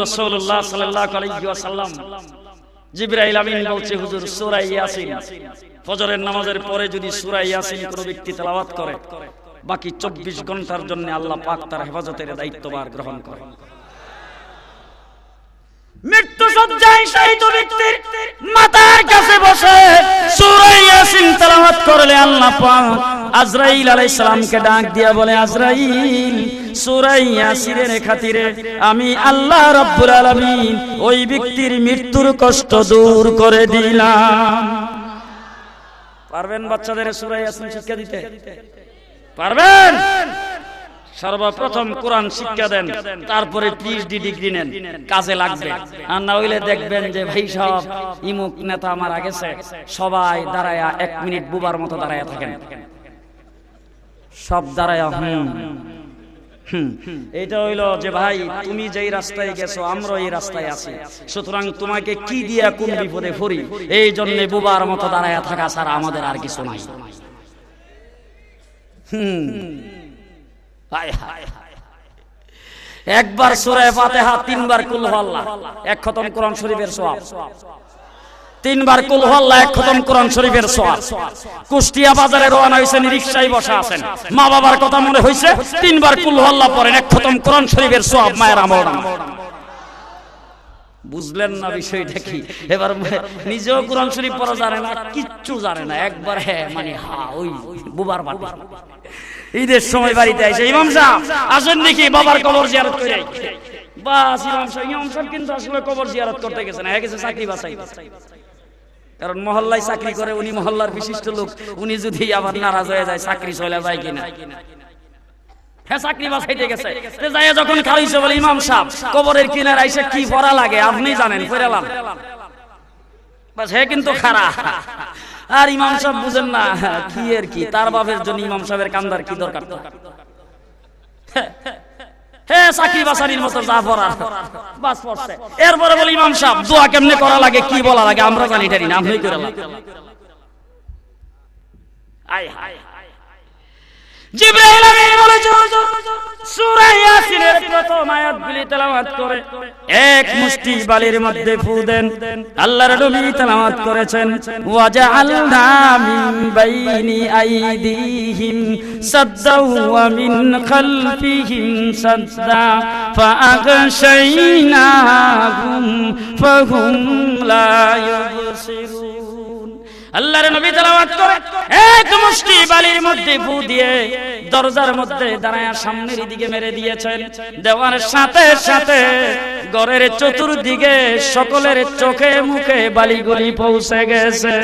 নামাজের পরে যদি করে, বাকি 24 ঘণ্টার জন্য আল্লাহ পাক তার হেফাজতের দায়িত্বভার গ্রহণ করে। মৃত্যু কাছে বসে করলে ডাক দিয়া বলে খাতিরে আমি আল্লাহ রাব্বুল আলামিন ওই ব্যক্তির মৃত্যুর কষ্ট দূর করে দিলাম। পারবেন বাচ্চাদের সূরা ইয়াসিন শিক্ষা দিতে? পারবেন? সর্বপ্রথম কোরআন শিক্ষা দেন, তারপরে পিএইচডি ডিগ্রি নেন, কাজে লাগবে। আর না হইলে দেখবেন যে ভাই সব ইমুক নেতা আমার আগেছে সবাই দাঁড়ায়া এক মিনিট বুবার মতো দাঁড়ায়া থাকেন। সব দাঁড়ায়া, হুম এটা হইল যে ভাই, তুমি যেই রাস্তায় গেছো আমরা এই রাস্তায় আছি। সুতরাং তোমাকে কি দিয়া কোন বিপদে ফরি এই জন্য বুবার মতো দাঁড়ায়া থাকা ছাড়া আমাদের আর কিছু নাই। হুম একবার সুরায় ফাতেহা, তিনবার কুল আল্লাহ। এক খতম কোরআন শরীফের সওয়াব। তিনবার কুল আল্লাহ, এক খতম কোরআন শরীফের সওয়াব। কুষ্টিয়া বাজারে রওনা হইছেন রিকশায় বসা আছেন। মা বাবার কথা মনে হইছে, তিনবার কুল আল্লাহ পড়েন, এক খতম কোরআন শরীফের সওয়াব, মায়ের আমল বুঝলেন না বিষয়টা কি? এবার নিজেও কোরআন শরীফ পড়া জানে না, কিচ্ছু জানে না। একবার হ্যাঁ মানে হা, ওই বুবার বাটি ঈদের সময় বাড়িতে এসে ইমাম সাহেব আসেন দেখি বাবার কবর জিয়ারত করে বাস ইমাম সাহেব ইমাম সাহেব কিন্তু আসলে কবর জিয়ারত করতে গেছে না গেছে চাকরি বাসাই কারণ মহল্লায় চাকরি করে উনি মহল্লার বিশিষ্ট লোক উনি যদি আবার নারাজ হয়ে যায় চাকরি চলে যায় কিনা? হ্যাঁ চাকরি বাসাইতে গেছে। যাই যখন খাইছে বলে ইমাম সাহেব কবরের কিনারে এসে কি পড়া লাগে? আপনি জানেন পড়ালাম বাস হে কিন্তু খারাপ আর ইমাম সাহেব বুঝেন না কি এর কি? তার বাপের জন্য ইমাম সাহেবের কান্দার কি দরকার? এরপরে বলি ইমাম সাহেব দোয়া কেমনে করা লাগে কি বলা লাগে? আমরা জানি টানি না আপনি করে আয় হায়। জিব্রাইল এক মুষ্টি বালির মধ্যে ফু দেন। আল্লাহর করেছেন, ওয়াজআলনা মিন বাইনি আইদিহিম সাদ্দাও ওয়া মিন খালফিহিম সাদ্দা, ফাআগশাইনাহুম, ফাহুম লা ইউবসিরুন। আল্লাহর নবী তেলাওয়াত করে, এক মুষ্টি বালির মধ্যে ফু দিয়ে দরজার মধ্যে দাঁড়ায় সামনের দিকে মেরে দিয়েছেন। দেওয়ার সাথে সাথে ঘরের চতুর্দিকে সকলের চোখে মুখে বালিগুলি পৌঁছে গেছে।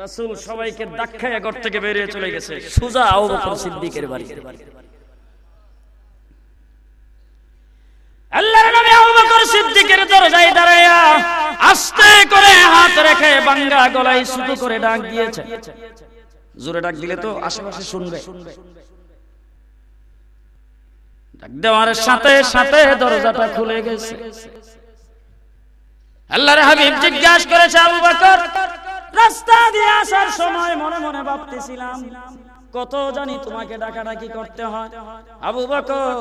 রাসূল সবাইকে ধাক্কায় ঘর থেকে বেরিয়ে চলে গেছে। সুজা আবু বকর সিদ্দিকের বাড়ি। আল্লাহর নবী আবু বকর সিদ্দিকের দরজায় দাঁড়ায়া আস্তে করে হাত রেখে বাঙ্গা গলায় সুতো করে ডাক দিয়েছে। জোরে ডাক দিলে তো আশেপাশে শুনবে। ডাক দেওয়ার সাথে সাথে দরজাটা খুলে গেছে। আল্লাহর হাবিব জিজ্ঞাসা করেছে, আবু বকর, রাস্তা দিয়ে আসার সময় মনে মনে ভাবতেছিলাম কত জানি তোমাকে ডাকাডাকি করতে হয়। আবু বকর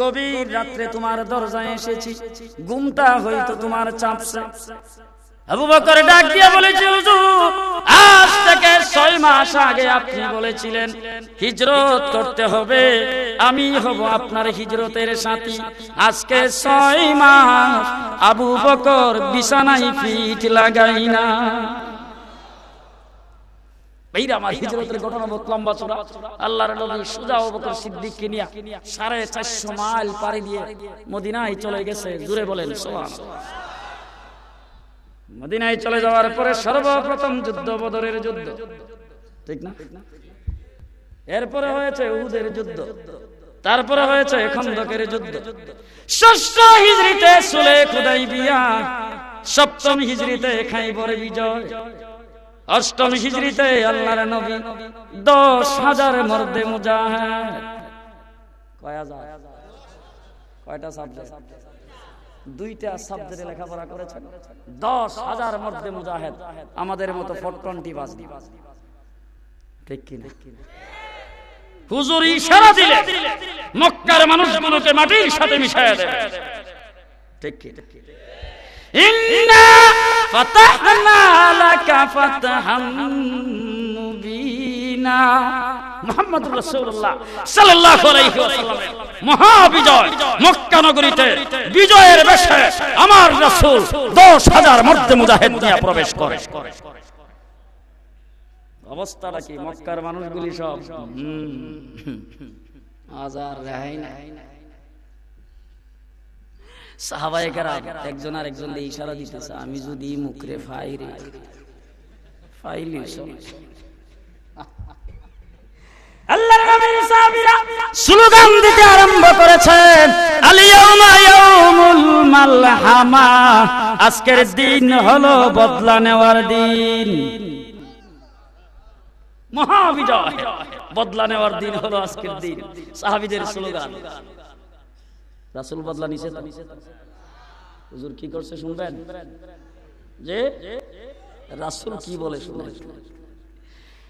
গভীর রাত্রে তোমার দরজায় এসেছি। গুমটা হয়তো তোমার চাপছে। আবু বকর ডাক দিয়ে বলেছে, হুজুর, আজ থেকে ছয় মাস আগে আপনি বলেছিলেন, হিজরত করতে হবে। আমি হব আপনার হিজরতের সাথী। আজকে ছয় মাস আবু বকর বিছানায় পিঠ লাগাই না। এইরা আমার হিজরতের ঘটনা বহুত লম্বা চূড়া। আল্লাহর নবী সুজা আবু সিদ্দিককে নিয়ে সাড়ে চারশো মাইল পাড়ি দিয়ে মদিনায় চলে গেছে। দূরে বলেন মদিনায় চলে যাওয়ার পরে সর্বপ্রথম যুদ্ধ বদরের যুদ্ধ। ঠিক না? এরপরে হয়েছে উহুদের যুদ্ধ। তারপরে হয়েছে খন্দকের যুদ্ধ। ষষ্ঠ হিজড়িতে সুলে খুদাই বিয়া সপ্তম হিজড়িতে খাইবর বিজয়। অষ্টম হিজড়িতে আল্লাহর নবী দশ হাজার মর্দে মুজাহিদ। হাজার কয়টা দুইটা সাবজেক্টে লেখাপড়া দশ আমাদের মতো ঠিক হুজুর ইশারা দিলে মক্কার মানুষগুলোকে মাটির সাথে দেবে। ঠিক কি বিজয়ের বেশে আমার রাসূল 10000 মর্দে মুজাহিদ নিয়ে প্রবেশ করে। অবস্থাটা কি? মক্কার মানুষগুলি সব হাজার রেহাই নাই। সাহাবায়ে কেরাম, একজন আর একজন দিয়ে ইশারা দিতেছে, আমি যদি মুখরে ফাইলি দিতে আরম্ভ আজকের দিন হলো বদলা নেওয়ার দিন। মহাবিজয়, বদলা নেওয়ার দিন হলো আজকের দিন। সাহাবীদের স্লোগান রাসূল বদলা নিচে হুজুর কি করছে শুনবেন? যে রাসুল কি বলে শুনেন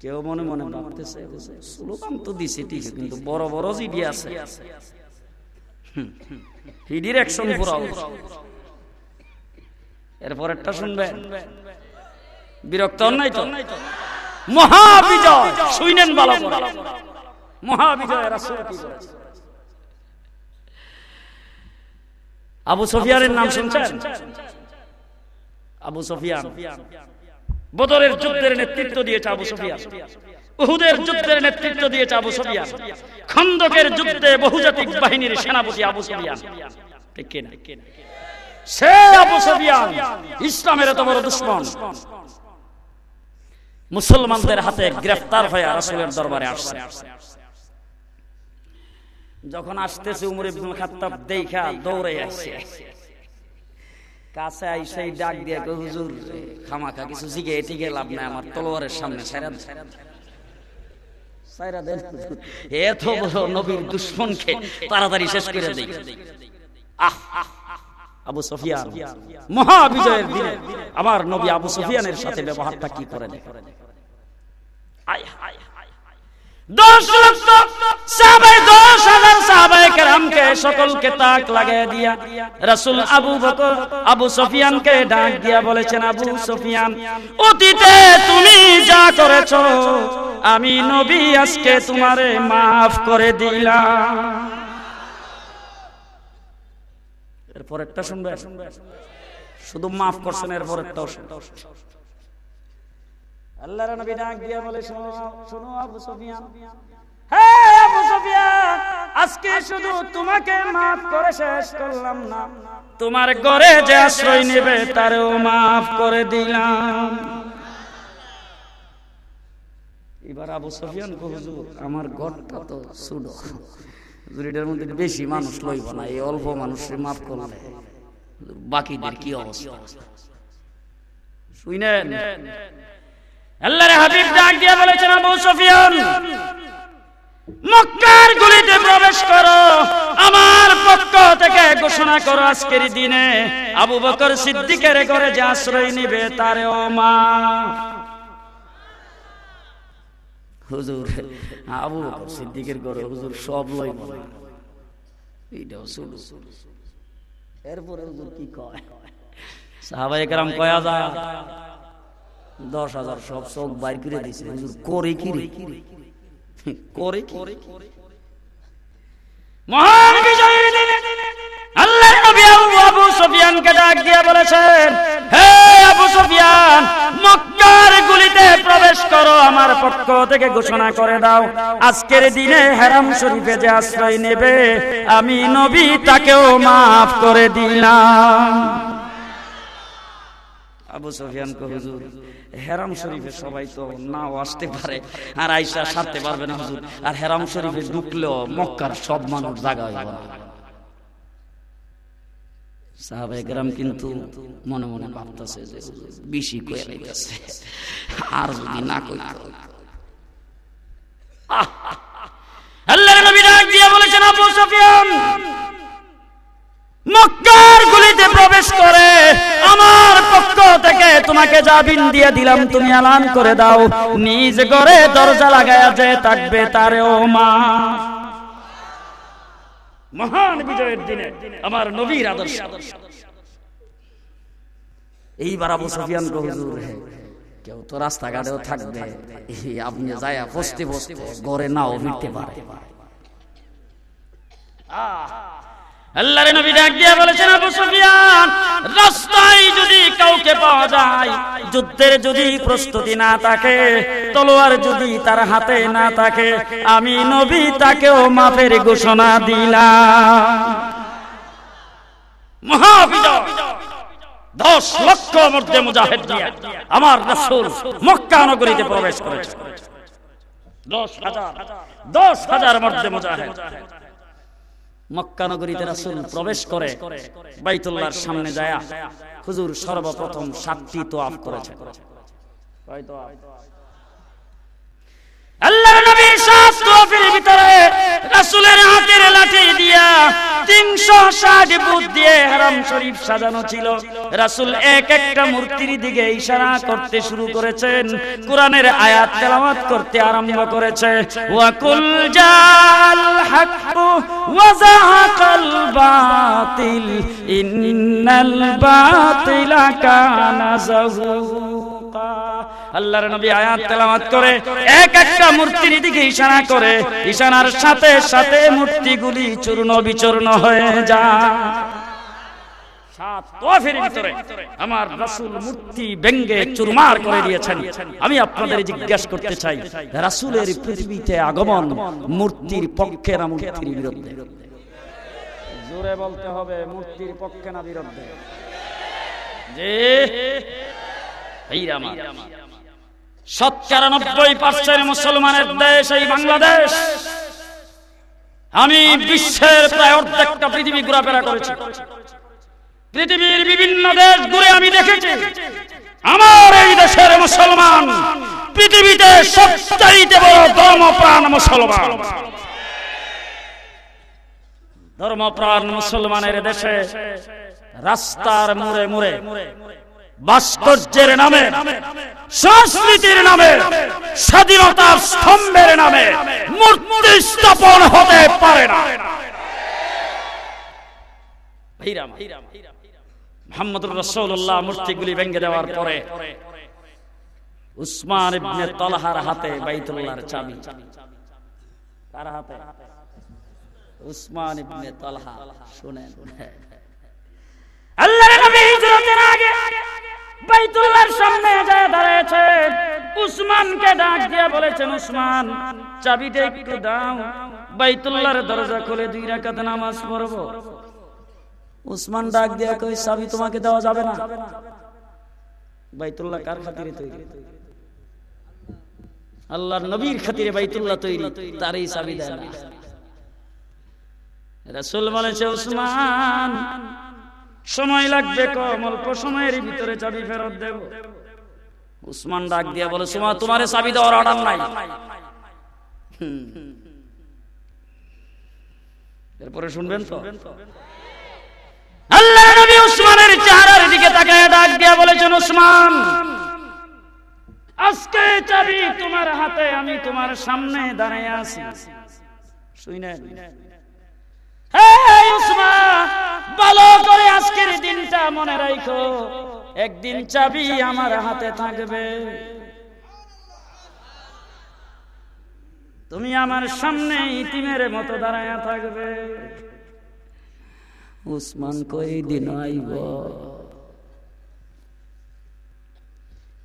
কেউ মনে মনে ভাবতেছে স্লোগান তো দিছে ঠিক, কিন্তু বড় বড় জিডি আছে। এরপর একটা শুনবেন। বিরক্ত নাই তো? মহাবিজয়! আবু সফিয়ানের নাম শুনছেন? আবু সফিয়ান। বদরের যুদ্ধের নেতৃত্ব দিয়েছে আবু সুফিয়ান। উহুদের যুদ্ধের নেতৃত্ব দিয়েছে আবু সুফিয়ান। খন্দকের যুদ্ধে বহুজাতিক বাহিনীর সেনাপতি আবু সুফিয়ান। ঠিক কিনা? সে আবু সুফিয়ান, ইসলামের এত বড় দুশ্মন। মুসলমানদের হাতে গ্রেফতার হয়ে রাসূলের দরবারে আসছে। যখন আসতেছে উমর ইবনুল খাত্তাব দেখা দৌড়ে আসছে। কাছে আইসাই ডাক দিয়ে কই, হুজুর খামাখা কিছু জিগে, এটিকে লাভ নাই, আমার তলোয়ারের সামনে সাইরা সাইরা দেন এত বড় নবীর দুশ্মনকে তাড়াতাড়ি শেষ করে দেই। আহ, আবু সুফিয়ান মহা বিজয়ের দিনে আমার নবী আবু সফিয়ানের সাথে ব্যবহারটা কি করে আয় হায় দশ লক্ষ। দশ হাজার কেরামকে সকলকে তাক লাগিয়ে দিয়া আবু বকর, আবু সফিয়ানকে ডাক দিয়া বলেছেন, আবু সফিয়ান, অতীতে তুমি যা করেছ, আমি নবী আজকে তোমারে মাফ করে দিলাম। এরপর একটা শুনবে শুধু মাফ করছেন এরপর একটাও শুনবে আল্লাহর নবী ডাক দিয়া বলে শোনো শোনো আবু সুফিয়ান। হে আবু সুফিয়ান আজকে শুধু তোমাকে maaf করে শেষ করলাম না। তোমার ঘরে যে আশ্রয় নেবে তারও maaf করে দিলাম। এবার আবু সফিয়ান কো হুজুর আমার ঘরটা তো সুডো হুজুর এটার মধ্যে বেশি মানুষ লইব না এই অল্প মানুষের মাফ করলে। বাকিদের কি অবস্থা? শুনেন আল্লাহর হাবিব ডাক দিয়ে বলেছেন, আবু সফিয়ান, মক্কার গলিতে প্রবেশ করো। আমার পক্ষ থেকে ঘোষণা করো আজকের দিনে আবু বকর সিদ্দিকের ঘরে যে আশ্রয় নিবে, তারে ও মা। হুজুর, আবু বকর সিদ্দিকের ঘরে হুজুর সব লই বলে এইটাও শুরু এরপরে হুজুর কি কয়? সাহাবাই কেরাম কয় হাজার দশ হাজার সব চোখ বাইর করে হুজুর করে কি করে কি? মহান বিজয়ের দিনে আল্লাহর নবী আবু সুফিয়ানকে ডাক দিয়ে বলেছেন, হে আবু সুফিয়ান, মক্কার গুলিতে প্রবেশ করো, আমার পক্ষ থেকে ঘোষণা করে দাও, আজকের দিনে হেরাম শরীফে যে আশ্রয় নেবে, আমি নবী তাকেও মাফ করে দিলাম। আবু সুফিয়ান হুজুর। হেরাম শরীফে সবাই তো নাও আসতে পারে। আর আইসা সারতে পারবে না, হুজুর। আর হেরাম শরীফে ঢুকলেও মক্কার সব মানুষ সাহাবায়ে কেরাম কিন্তু মনে মনে ভাবতেছে যে বেশি কয়ে আর যদি না কইতো। আল্লাহর নবী বলেছেন, আবু সুফিয়ান! মক্কার গুলিতে প্রবেশ করে আমার পক্ষ থেকে তোমাকে জাবিন দিয়ে দিলাম, তুমি আলান করে দাও। নিজ ঘরে দরজা লাগায়া যে থাকবে তারে ও মা। মহান বিজয়ের দিনে আমার নবীর আদর্শ। এইবার আবু সুফিয়ান হুজুর, কেউ তো রাস্তাঘাটেও থাকবে। আপনি বসতে বসতে নাও পারে। আল্লাহর নবী ডাক দিয়ে বলেছেন, আবু সুফিয়ান, রাস্তায় যদি কাউকে পাওয়া যায়, যুদ্ধের যদি প্রস্তুতি না থাকে, তলোয়ার যদি তার হাতে না থাকে, আমি নবী তাকেও মাফের ঘোষণা দিলাম। মহাবিজয়, দশ লক্ষ মধ্যে মুজাহিদ দিয়ে আমার রাসূল মক্কা নগরীতে প্রবেশ করেছে। দশ হাজার দশ হাজার মধ্যে মুজাহিদ। মক্কা রাসুল রাসূল প্রবেশ করে। বাইতুল্লাহর সামনে যায় হুজুর সর্বপ্রথম সাতটি তোয়াফ করেছে আল্লাহর নবী সাত তোয়াফের ভিতরে রাসূলের হাতের লাঠি দিয়া 360 বুট দিয়ে হারাম শরীফ সাজানো ছিল। রাসূল এক একটা মূর্তির দিকে ইশারা করতে শুরু করেছেন, কোরআনের আয়াত তেলাওয়াত করতে আরম্ভ করেছে। ওয়া কুল জাল হাক্ক ওয়া যাহাকাল বাতিল, ইন্নাল বাতিলা কানা যাহুকা আল্লাহর নবী আয়াত তেলাওয়াত করে, এক একটা মূর্তির দিকে ইশারা করে, ইশারার সাথে সাথে মূর্তিগুলি চূর্ণ বিচূর্ণ হয়ে যায়। আমার রাসূল মূর্তি ব্যঙ্গে চুরমার করে দিয়েছেন। আমি আপনাদের জিজ্ঞাসা করতে চাই, রাসুলের পৃথিবীতে আগমন মূর্তির পক্ষে না মূর্তির বিরুদ্ধে? জোরে বলতে হবে, মূর্তির পক্ষে না বিরুদ্ধে? যে এই রামা সত্যানব্বই পার্সেন্ট মুসলমানের দেশ এই বাংলাদেশ। আমি বিশ্বের প্রায় অর্ধেকটা পৃথিবী ঘোরাফেরা করেছি। পৃথিবীর বিভিন্ন দেশ ঘুরে আমি দেখেছি। আমার এই দেশের মুসলমান পৃথিবীতে সবচাইতে বড় ধর্মপ্রাণ মুসলমান। ধর্মপ্রাণ মুসলমানের দেশে রাস্তার মুড়ে মুড়ে ভাস্কর্যের নামে, সংস্কৃতির নামে স্বাধীনতার স্তম্ভের নামে মূর্তি স্থাপন হতে পারে না। মূর্তিগুলি ভেঙে দেওয়ার পরে উসমান ইবনে তলহার হাতে বাইতুল্লাহর চাবি। উসমান তলহা, শুনেন। নবী হিজরতের আগে বাইতুল্লাহর সামনে যায় দাঁড়িয়েছে। উসমানকে ডাক দিয়ে বলেছেন, উসমান, চাবিটা একটু দাও। বাইতুল্লাহর দরজা খুলে দুই রাকাত নামাজ পড়ব। উসমান ডাক দিয়ে কই চাবি তোমাকে দেওয়া যাবে না। বাইতুল্লাহ কার খাতিরে তৈরি? আল্লাহর নবীর খাতিরে বাইতুল্লাহ তৈরি, তারই চাবি দেয় রাসূল বলেছে, উসমান সময় লাগবে কম, অল্প সময়ের ভিতরে চাবি ফেরত দেব। উসমান ডাক দিয়া বলে, সুমা, তোমারে চাবি দেওয়ার অর্ডার নাই। এরপরে শুনবেন তো? আল্লাহ নবী উসমানের চেহারার দিকে তাকায় ডাক দিয়া বলেছেন, উসমান, আজকে চাবি তোমার হাতে, আমি তোমার সামনে দাঁড়িয়ে আছি। শুনেন। এই উসমান! ভালো করে আজকের দিনটা মনে রাখো। একদিন চাবি আমার হাতে থাকবে। তুমি আমার সামনে ইতিমের মতো দাঁড়ায় থাকবে। উসমান কই দিন আইব?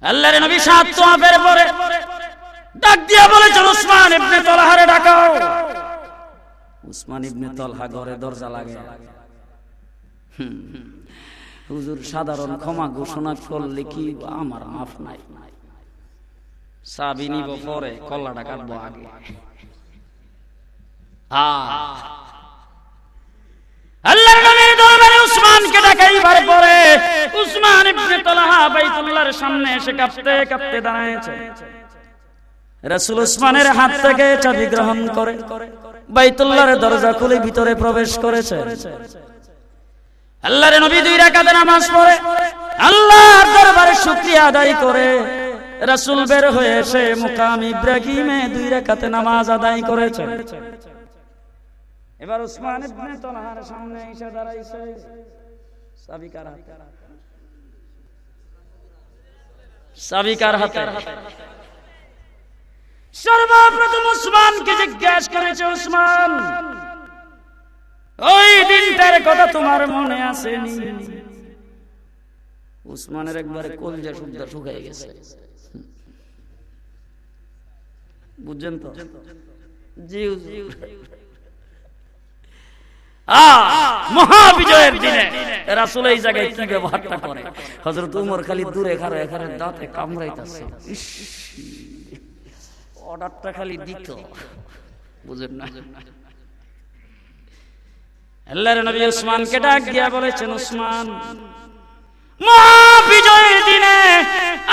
আল্লাহর নবী সাত তোয়াফের পরে ডাক দিয়া বলেছেন, উসমান ইবনে তলহারে ডাকাও উসমান ইবনে তলহা ঘরে দরজা লাগে। হুজুর সাধারণ ক্ষমা ঘোষণা করলে কি আমার মাফ নাই? চাবি নিব পরে কল্লাটা কাটবো আগে। আল্লাহর নবীর দরবারে উসমানকে ডাকাইবার পরে। উসমান ইবনে তালহা বাইতুল্লাহর সামনে এসে কাঁপতে কাঁপতে দাঁড়ায়ছে। রাসূল উসমানের হাত থেকে চাবি গ্রহণ করে। বাইতুল্লাহর দরজা খুলে ভিতরে প্রবেশ করেছে। আল্লাহর নবী দুই রাকাতে নামাজ পড়ে। আল্লাহর দরবারে শুকরিয়া আদায় করে। রাসূল বের হয়ে এসে মুকাম ইব্রাহিমে দুই রাকাতে নামাজ আদায় করেছে। এবার উসমান ইবনে তলহার সামনে এসে দাঁড়াইছে। চাবি হাতে? চাবি হাতে? সর্বপ্রথম উসমানকে জিজ্ঞাসা করেছে উসমান ওই দিনটার কথা তোমার মনে আসেনি। উসমানের একবারে কলজা শুদ্ধা শুকাই গেছে। বুঝছেন তো? জি। মহাবিজয়ের দিনে ব্যবহারটা করে? হজরত খালি দূরে খারে এখানে দাঁতে কামড়াইতেছে। অর্ডারটা খালি দিত। বুঝেন না? আল্লাহর নবী উসমানকে ডাক দিয়া বলেছেন, উসমান, মহাবিজয়ের দিনে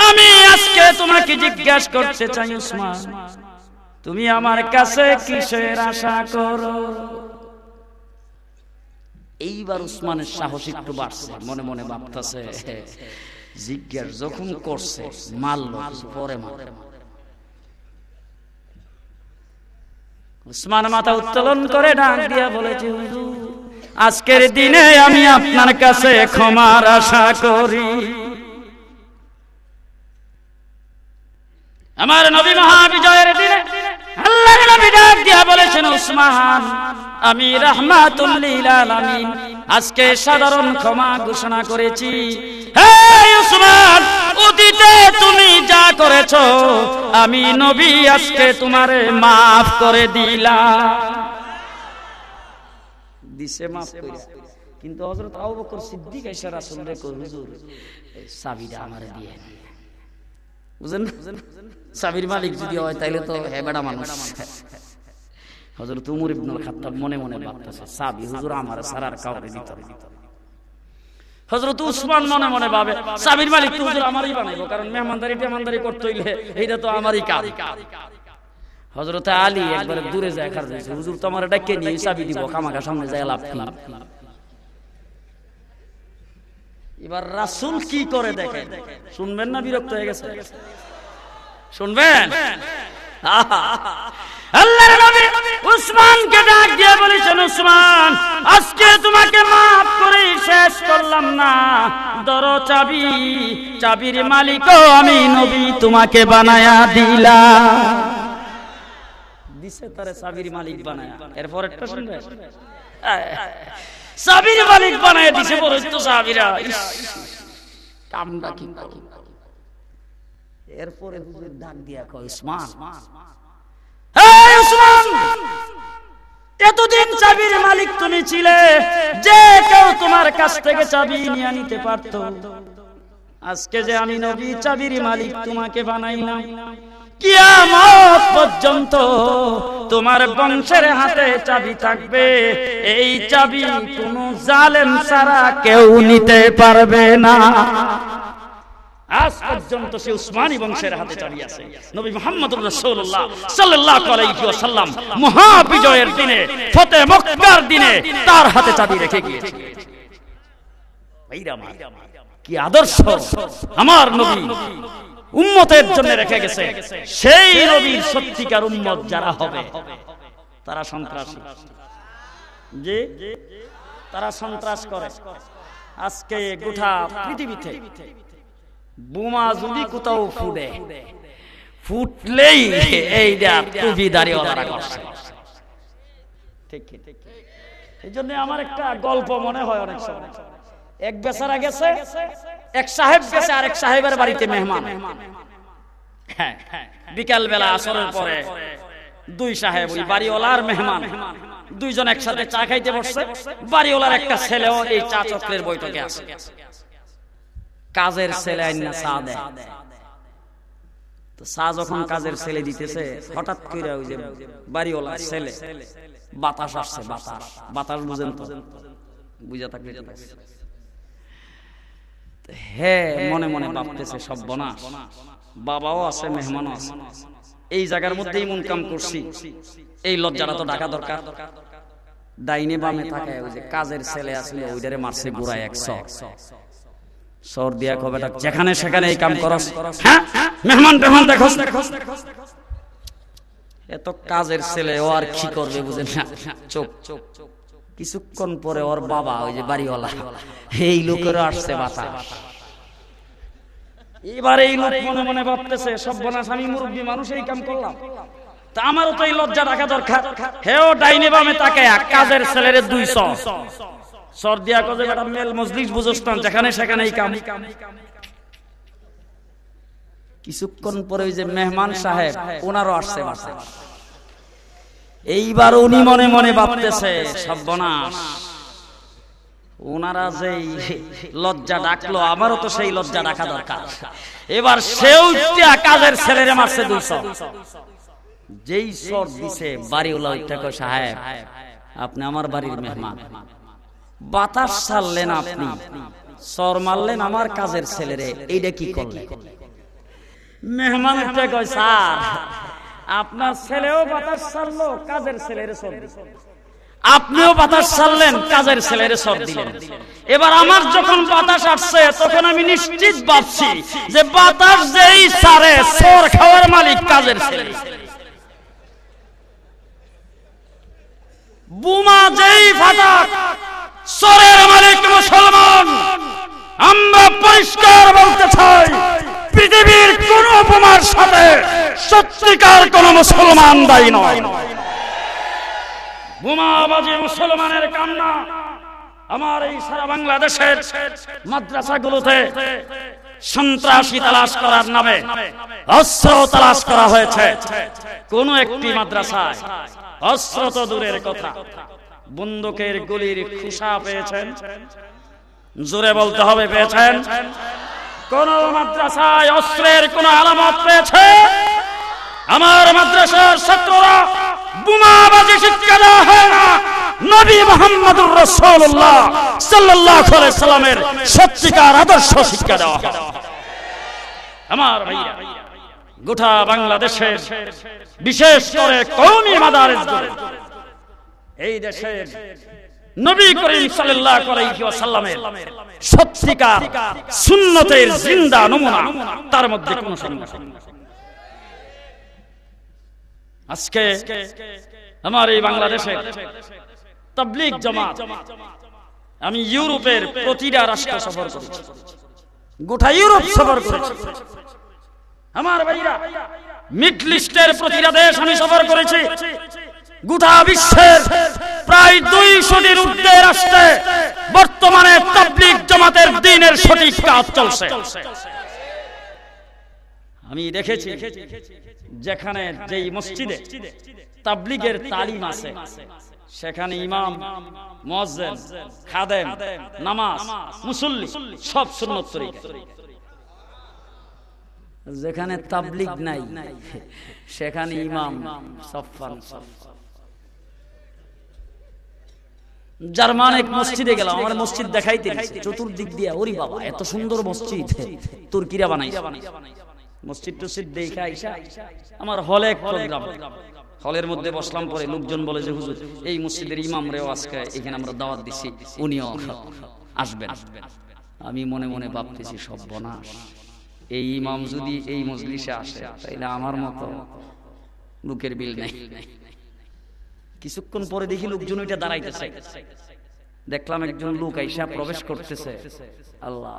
আমি আজকে তোমাকে জিজ্ঞাসা করতে চাই, উসমান, তুমি আমার কাছে কিসের আশা করো? এইবার উসমানের সাহস একটু বাড়ছে, মনে মনে ভাবতেছে, জিজ্ঞাস যখন করছে মারল পরে মার উসমান মাথা উত্তোলন করে ডাক দিয়া বলেছে, হুজুর আজকের দিনে আমি আপনার কাছে ক্ষমার আশা করি। আমার নবী মহাবিজয়ের দিনে আল্লাহর নবী দিয়া বলেছেন উসমান আমি রাহমাতুল্লিল আলামিন আজকে সাধারণ ক্ষমা ঘোষণা করেছি। হে উসমান অতীতে তুমি যা করেছ, আমি নবী আজকে তোমারে মাফ করে দিলাম। দিছে মাফ কইরা। কিন্তু হযরত আবু বকর সিদ্দিক এসে রাসূল রে কই হুজুর চাবিটা আমারে দিয়ে বুঝেন চাবির মালিক যদি হয় তো হে বেড়া মানুষ। হযরত উমর ইবনুল খাত্তাব মনে মনে ভাবতেছে চাবি হুজুর আমার সারার কাউরে দিত হযরত উসমান মনে মনে ভাবে চাবির মালিক তো হুজুর আমারই বানাইবো, কারণ মেহমানদারি টেহমানদারি করতে হইলে এইটা তো আমারই কাজ। হজরত আলী একবার দূরে যায় খার দিয়েছে হুজুর তো আমার ডাকে নিয়ে চাবি দিব কামাকা সামনে যায় লাভ কি? এবার রাসূল কি করে দেখে? শুনবেন না বিরক্ত হয়ে গেছে? শুনবেন? আল্লাহর নবী উসমানকে ডাক দিয়ে বলেছেন, উসমান, আজকে তোমাকে মাফ করে শেষ করলাম না। ধরো চাবি, চাবির মালিকও আমি নবী তোমাকে বানায়া দিলাম। দিছে তারে সাবির মালিক বানায়। এরপর একটা শুনবে? সাবির মালিক বানায় দিছে বলে তো সাবিরা। কামটা কি? এরপরে হুজুর ডাক দিয়া কয় উসমান এই উসমান এতদিন চাবির মালিক তুমি ছিলে যে কেউ তোমার কাছ থেকে চাবি নিয়ে নিতে পারতো। আজকে যে আমি নবী চাবির মালিক তোমাকে বানাইলাম। কিয়ামত পর্যন্ত তোমার বংশের হাতে চাবি থাকবে। এই চাবি কোন জালেম ছাড়া কেউ নিতে পারবে না। আজ পর্যন্ত সে উসমানী বংশের হাতে চাবি আছে। নবী রাসূলুল্লাহ সাল্লাল্লাহু আলাইহি ওয়াসাল্লাম দিনে, ফতে মক্কার দিনে তার হাতে চাবি রেখে গিয়েছে ভাইরা কি আদর্শ। আমার নবী উম্মতের জন্য রেখে গেছে। সেই নবীর সত্যিকার উম্মত যারা হবে তারা সন্ত্রাসী। যে তারা সন্ত্রাস করে। আজকে গোটা পৃথিবীতে বোমা যদি কোথাও ফুটে ফুটলেই এইটা টুপি দাঁড়িয়ে করছে। ঠিক ঠিক এই জন্য আমার একটা গল্প মনে হয় অনেক সময়। এক বেচারা গেছে, এক সাহেব গেছে আর এক সাহেবের বাড়িতে মেহমান। হ্যাঁ বিকাল বেলা আসরের পরে দুই সাহেব, ওই বাড়িওয়ালার মেহমান, দুইজন একসাথে চা খাইতে বসছে। বাড়িওয়ালার একটা ছেলেও এই চা চক্রের বৈঠকে আছে। কাজের ছেলে আইন চা দেয়। চা যখন কাজের ছেলে দিতেছে, হঠাৎ করে ওই যে বাড়িওয়ালার ছেলে, বাতাস আসছে, বাতাস। বাতাস বুঝেন তো? বুঝা থাকলে। হ্যাঁ মনে মনে ভাবতেছে সব বনাস বাবাও আছে মেহমানও আছে। এই জায়গার মধ্যেই মন কাম করছি। এই লজ্জাটা তো ডাকা দরকার। ডাইনে বামে ওই যে কাজের ছেলে আসলে ওইটারে মারছে গুড়ায় একশো। সর দিয়া কবে যেখানে সেখানে এই কাম করস। হ্যাঁ? মেহমান টেহমান দেখো এত কাজের ছেলে ও আর কি করবে বুঝেন না। চোখ চোখ কিছুক্ষণ পরে ওর বাবা ওই যে বাড়িওয়ালা এই লোকেরও আসছে বাতা এবার এই লোক মনে মনে ভাবতেছে সব বনাস আমি মুরব্বী মানুষ এই কাম করলাম। তা আমারও তো এই লজ্জা রাখা দরকার। হেও ডাইনে বামে তাকে কাজের ছেলের দুইশ। সর দিয়া কজে বেটা মেল মজলিস বুঝস্তান যেখানে সেখানে এই কাম। কিছুক্ষণ পরে ওই যে মেহমান সাহেব ওনারও আসছে বাসা এইবার উনি মনে মনে ভাবতেছে, সর্বনাশ। ওনারা যেই লজ্জা ডাকলো, আমারও তো সেই লজ্জা ডাকা দরকার। এবার সেও কাজের ছেলেরে মারছে দুইশো যেই সর দিছে, বাড়িওয়ালা ওইটা সাহেব, আপনি আমার বাড়ির মেহমান। বাতাস ছাড়লেন আপনি, সর মারলেন আমার কাজের ছেলেরে, এইটা কি করলেন? মেহমান কয়, স্যার আপনার ছেলেও বাতাস ছাড়লো কাজের ছেলের সর দিছে। আপনিও বাতাস ছাড়লেন কাজের ছেলের সর দিলেন। এবার আমার যখন বাতাস আসছে তখন আমি নিশ্চিত ভাবছি যে বাতাস যেই সারে সর খাওয়ার মালিক কাজের ছেলে। বুমা যেই ফাটাক সরের মালিক মুসলমান। আমরা পরিষ্কার বলতে চাই, পৃথিবীর কোন বোমার সাথে সত্যিকার কোন মুসলমান দায়ী নয়। বোমাবাজি মুসলমানের কান্না আমার এই সারা বাংলাদেশের মাদ্রাসাগুলোতে সন্ত্রাসী তালাশ করার নামে অস্ত্র তালাশ করা হয়েছে। কোন একটি মাদ্রাসায় অস্ত্র তো দূরের কথা। বন্দুকের গুলির খুশা পেয়েছেন। জোরে বলতে হবে, পেয়েছেন? কোন মাদ্রাসায় অস্ত্রের কোন আলামত পেয়েছে? আমার মাদ্রাসার ছাত্ররা বোমাবাজি শিক্ষা দেওয়া হয় না। নবী মোহাম্মদুর রাসূলুল্লাহ সাল্লাল্লাহু আলাইহি সাল্লামের সত্যিকার আদর্শ শিক্ষা দেওয়া হয়। আমার ভাইয়া, গোটা বাংলাদেশের বিশেষ করে কওমি মাদারিসগুলো এই দেশের নবী করিম সাল্লাল্লাহু আলাইহি ওয়াসাল্লামের সত্যিকার সুন্নতের জিন্দা নমুনা তার মধ্যে কোনো আজকে আমার এই বাংলাদেশের তাবলিগ জামাত, আমি ইউরোপের প্রতিটা রাষ্ট্র সফর করেছি। গোটা ইউরোপ সফর করেছি। আমার ভাইরা, মিডল ইস্টের প্রতিটা দেশ আমি সফর করেছি। গোটা বিশ্বের প্রায় দুইশোটির ঊর্ধ্বে রাষ্ট্রে বর্তমানে তাবলিগ জামাতের দিনের সঠিক কাজ চলছে। আমি দেখেছি যেখানে যেই মসজিদে তাবলিগের তালিম আছে, সেখানে ইমাম, মুয়াজ্জিন, খাদেম, নামাজ, মুসল্লি সব সুন্নত তরিকা যেখানে তাবলিগ নাই, সেখানে ইমাম সফান জার্মান এক মসজিদে গেলাম আমার মসজিদ দেখাইতে চতুর্দিক দিয়া ওরি বাবা এত সুন্দর মসজিদ তুর্কিরা বানাই মসজিদ টসজিদ দেখে আইসা আমার হলে এক প্রোগ্রাম। হলের মধ্যে বসলাম পরে লোকজন বলে যে হুজুর এই মসজিদের ইমাম রেও আজকে এখানে আমরা দাওয়াত দিছি উনিও আসবেন। আমি মনে মনে ভাবতেছি সব বনাশ এই ইমাম যদি এই মজলিসে আসে তাইলে আমার মতো লোকের বিল নেই। কিছুক্ষণ পরে দেখি লোকজন ওইটা দাঁড়াইতেছে। দেখলাম একজন লোক আইসা প্রবেশ করতেছে। আল্লাহ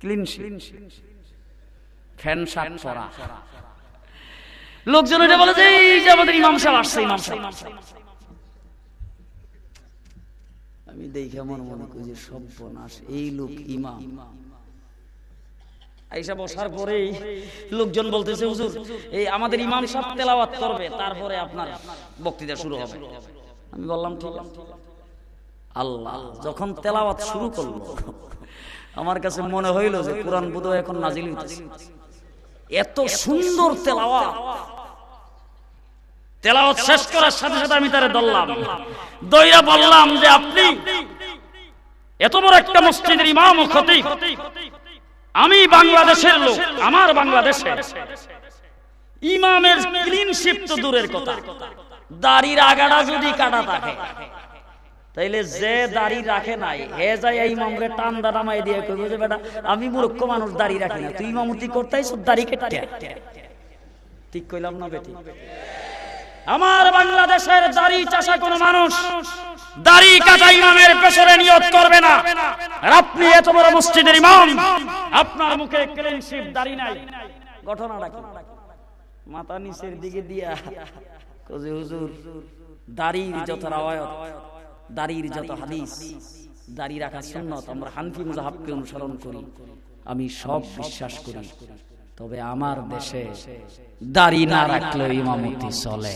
ক্লিন ফ্যান শার্ট পরা। লোকজন ওইটা বলে যে এই যে আমাদের ইমাম সাহেব আসছে ইমাম সাহেব আমি দেখে আমার মনে করি যে সর্বনাশ। এই লোক ইমাম। আইসা বসার পরেই লোকজন বলতেছে হুজুর এই আমাদের ইমাম সাহেব তেলাওয়াত করবে তারপরে আপনার বক্তৃতা শুরু হবে। আমি বললাম ঠিক আছে। আল্লাহ যখন তেলাওয়াত শুরু করল আমার কাছে মনে হইল যে কোরআন বোধ এখন নাজিল হইতেছে। এত সুন্দর তেলাওয়াত। তেলাওয়াত শেষ করার সাথে সাথে আমি তারে দললাম দইয়া বললাম যে আপনি এত বড় একটা মসজিদের ইমাম ও খতিব। আমি বাংলাদেশের লোক, আমার বাংলাদেশে। ইমামের ক্লিনশিপ তো দূরের কথা। দাড়ির আগাটা যদি কাটা থাকে, তাইলে যে দাড়ি রাখে নাই, হে যাই ইমামরে টান দা নামাই দিয়ে কইব যে, বেটা, আমি মূর্খ মানুষ, দাড়ি রাখি না। তুই ইমামতি করতেই সব দাড়ি কেটে ঠিক কইলাম না বেটি? আমার বাংলাদেশের দাড়ি চাষা কোন মানুষ দাড়ি কাটা ইমামের পেছনে নিয়ত করবে না। আর আপনি এত বড় মসজিদের ইমাম, আপনার মুখে ক্লিন ক্লিনশিপ দাড়ি নাই। ঘটনাটা কি? মাথা নিচের দিকে দিয়া কজে, হুজুর, দাড়ির যত রাওয়ায়ত, দাড়ির যত হাদিস, দাড়ি রাখা সুন্নত, আমরা হানফি মুজাহাবকে অনুসরণ করি। আমি সব বিশ্বাস করি। তবে আমার দেশে দাড়ি না রাখলেও ইমামতি চলে।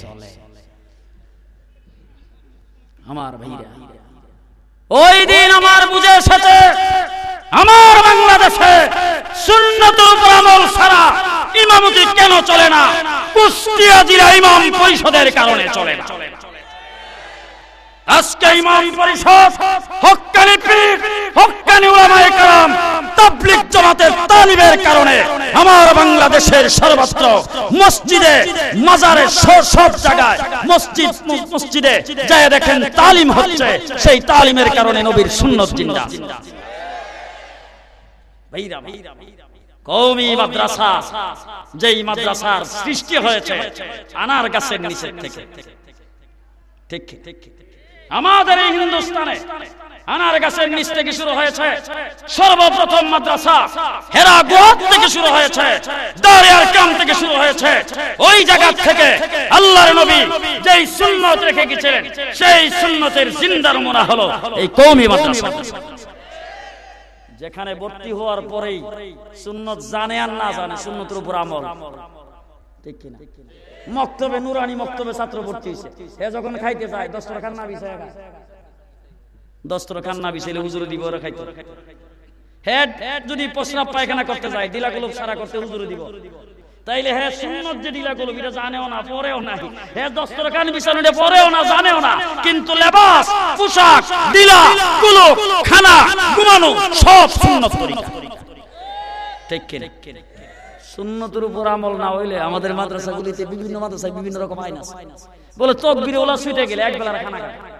আমার ভাইরা, ওই দিন আমার বুঝে এসেছে, আমার বাংলাদেশে সুন্নতের উপর আমল ছাড়া ইমামতি কেন চলে না? কুষ্টিয়া জিলা ইমাম পরিষদের কারণে চলে না। আজকে ইমাম পরিষদ হক্কানি পীর হক্কানি উলামায়ে কেরাম তাবলিগ জামাতের তালিবের কারণে আমার বাংলাদেশের সর্বত্র মসজিদে, মাজারে, সব জায়গায় মসজিদ মসজিদে যায় দেখেন তালিম হচ্ছে সেই তালিমের কারণে নবীর সুন্নত জিন্দা। ভাইরা ভাইরা কৌমি মাদ্রাসা, যেই মাদ্রাসার সৃষ্টি হয়েছে আনার গাছের নিচের থেকে। ঠিক। আমাদের এই হিন্দুস্তানে আনার গাছের নিচ থেকে শুরু হয়েছে। সর্বপ্রথম মাদ্রাসা হেরা গোয়াত থেকে শুরু হয়েছে। দারিয়ার কাম থেকে শুরু হয়েছে। ওই জায়গা থেকে আল্লাহর নবী যেই সুন্নত রেখে গেছিলেন, সেই সুন্নতের জিন্দার মোনা হলো এই কৌমি মাদ্রাসা। যেখানে ভর্তি হওয়ার পরেই সুন্নত জানে আর না জানে, সুন্নতের উপর আমল। ঠিক কিনা? মক্তবে নুরানি মক্তবে ছাত্র ভর্তি হয়েছে। যখন খাইতে যায়, দশটা খান না বিষয় দশটা খান না বিষয় হুজুর দিব, ওরা খাইতে। হেড, যদি প্রস্রাব পায়খানা করতে যায় দিলা গোলপ সারা করতে হুজুর দিব। তাইলে হ্যাঁ সুন্নত যে দিলা এটা জানেও না পরেও হ্যাঁ পরেও না, জানেও না। কিন্তু লেবাস, পোশাক, দিলা খানা, ঘুমানো, সব সুন্নত তরিকা। ঠিক কিনা? সুন্নতের উপর আমল না হইলে আমাদের মাদ্রাসাগুলিতে বিভিন্ন মাদ্রাসায় বিভিন্ন রকম আইন আছে। বলে তকবিরে ওলা সুইটে গেলে এক বেলার খানা কাটা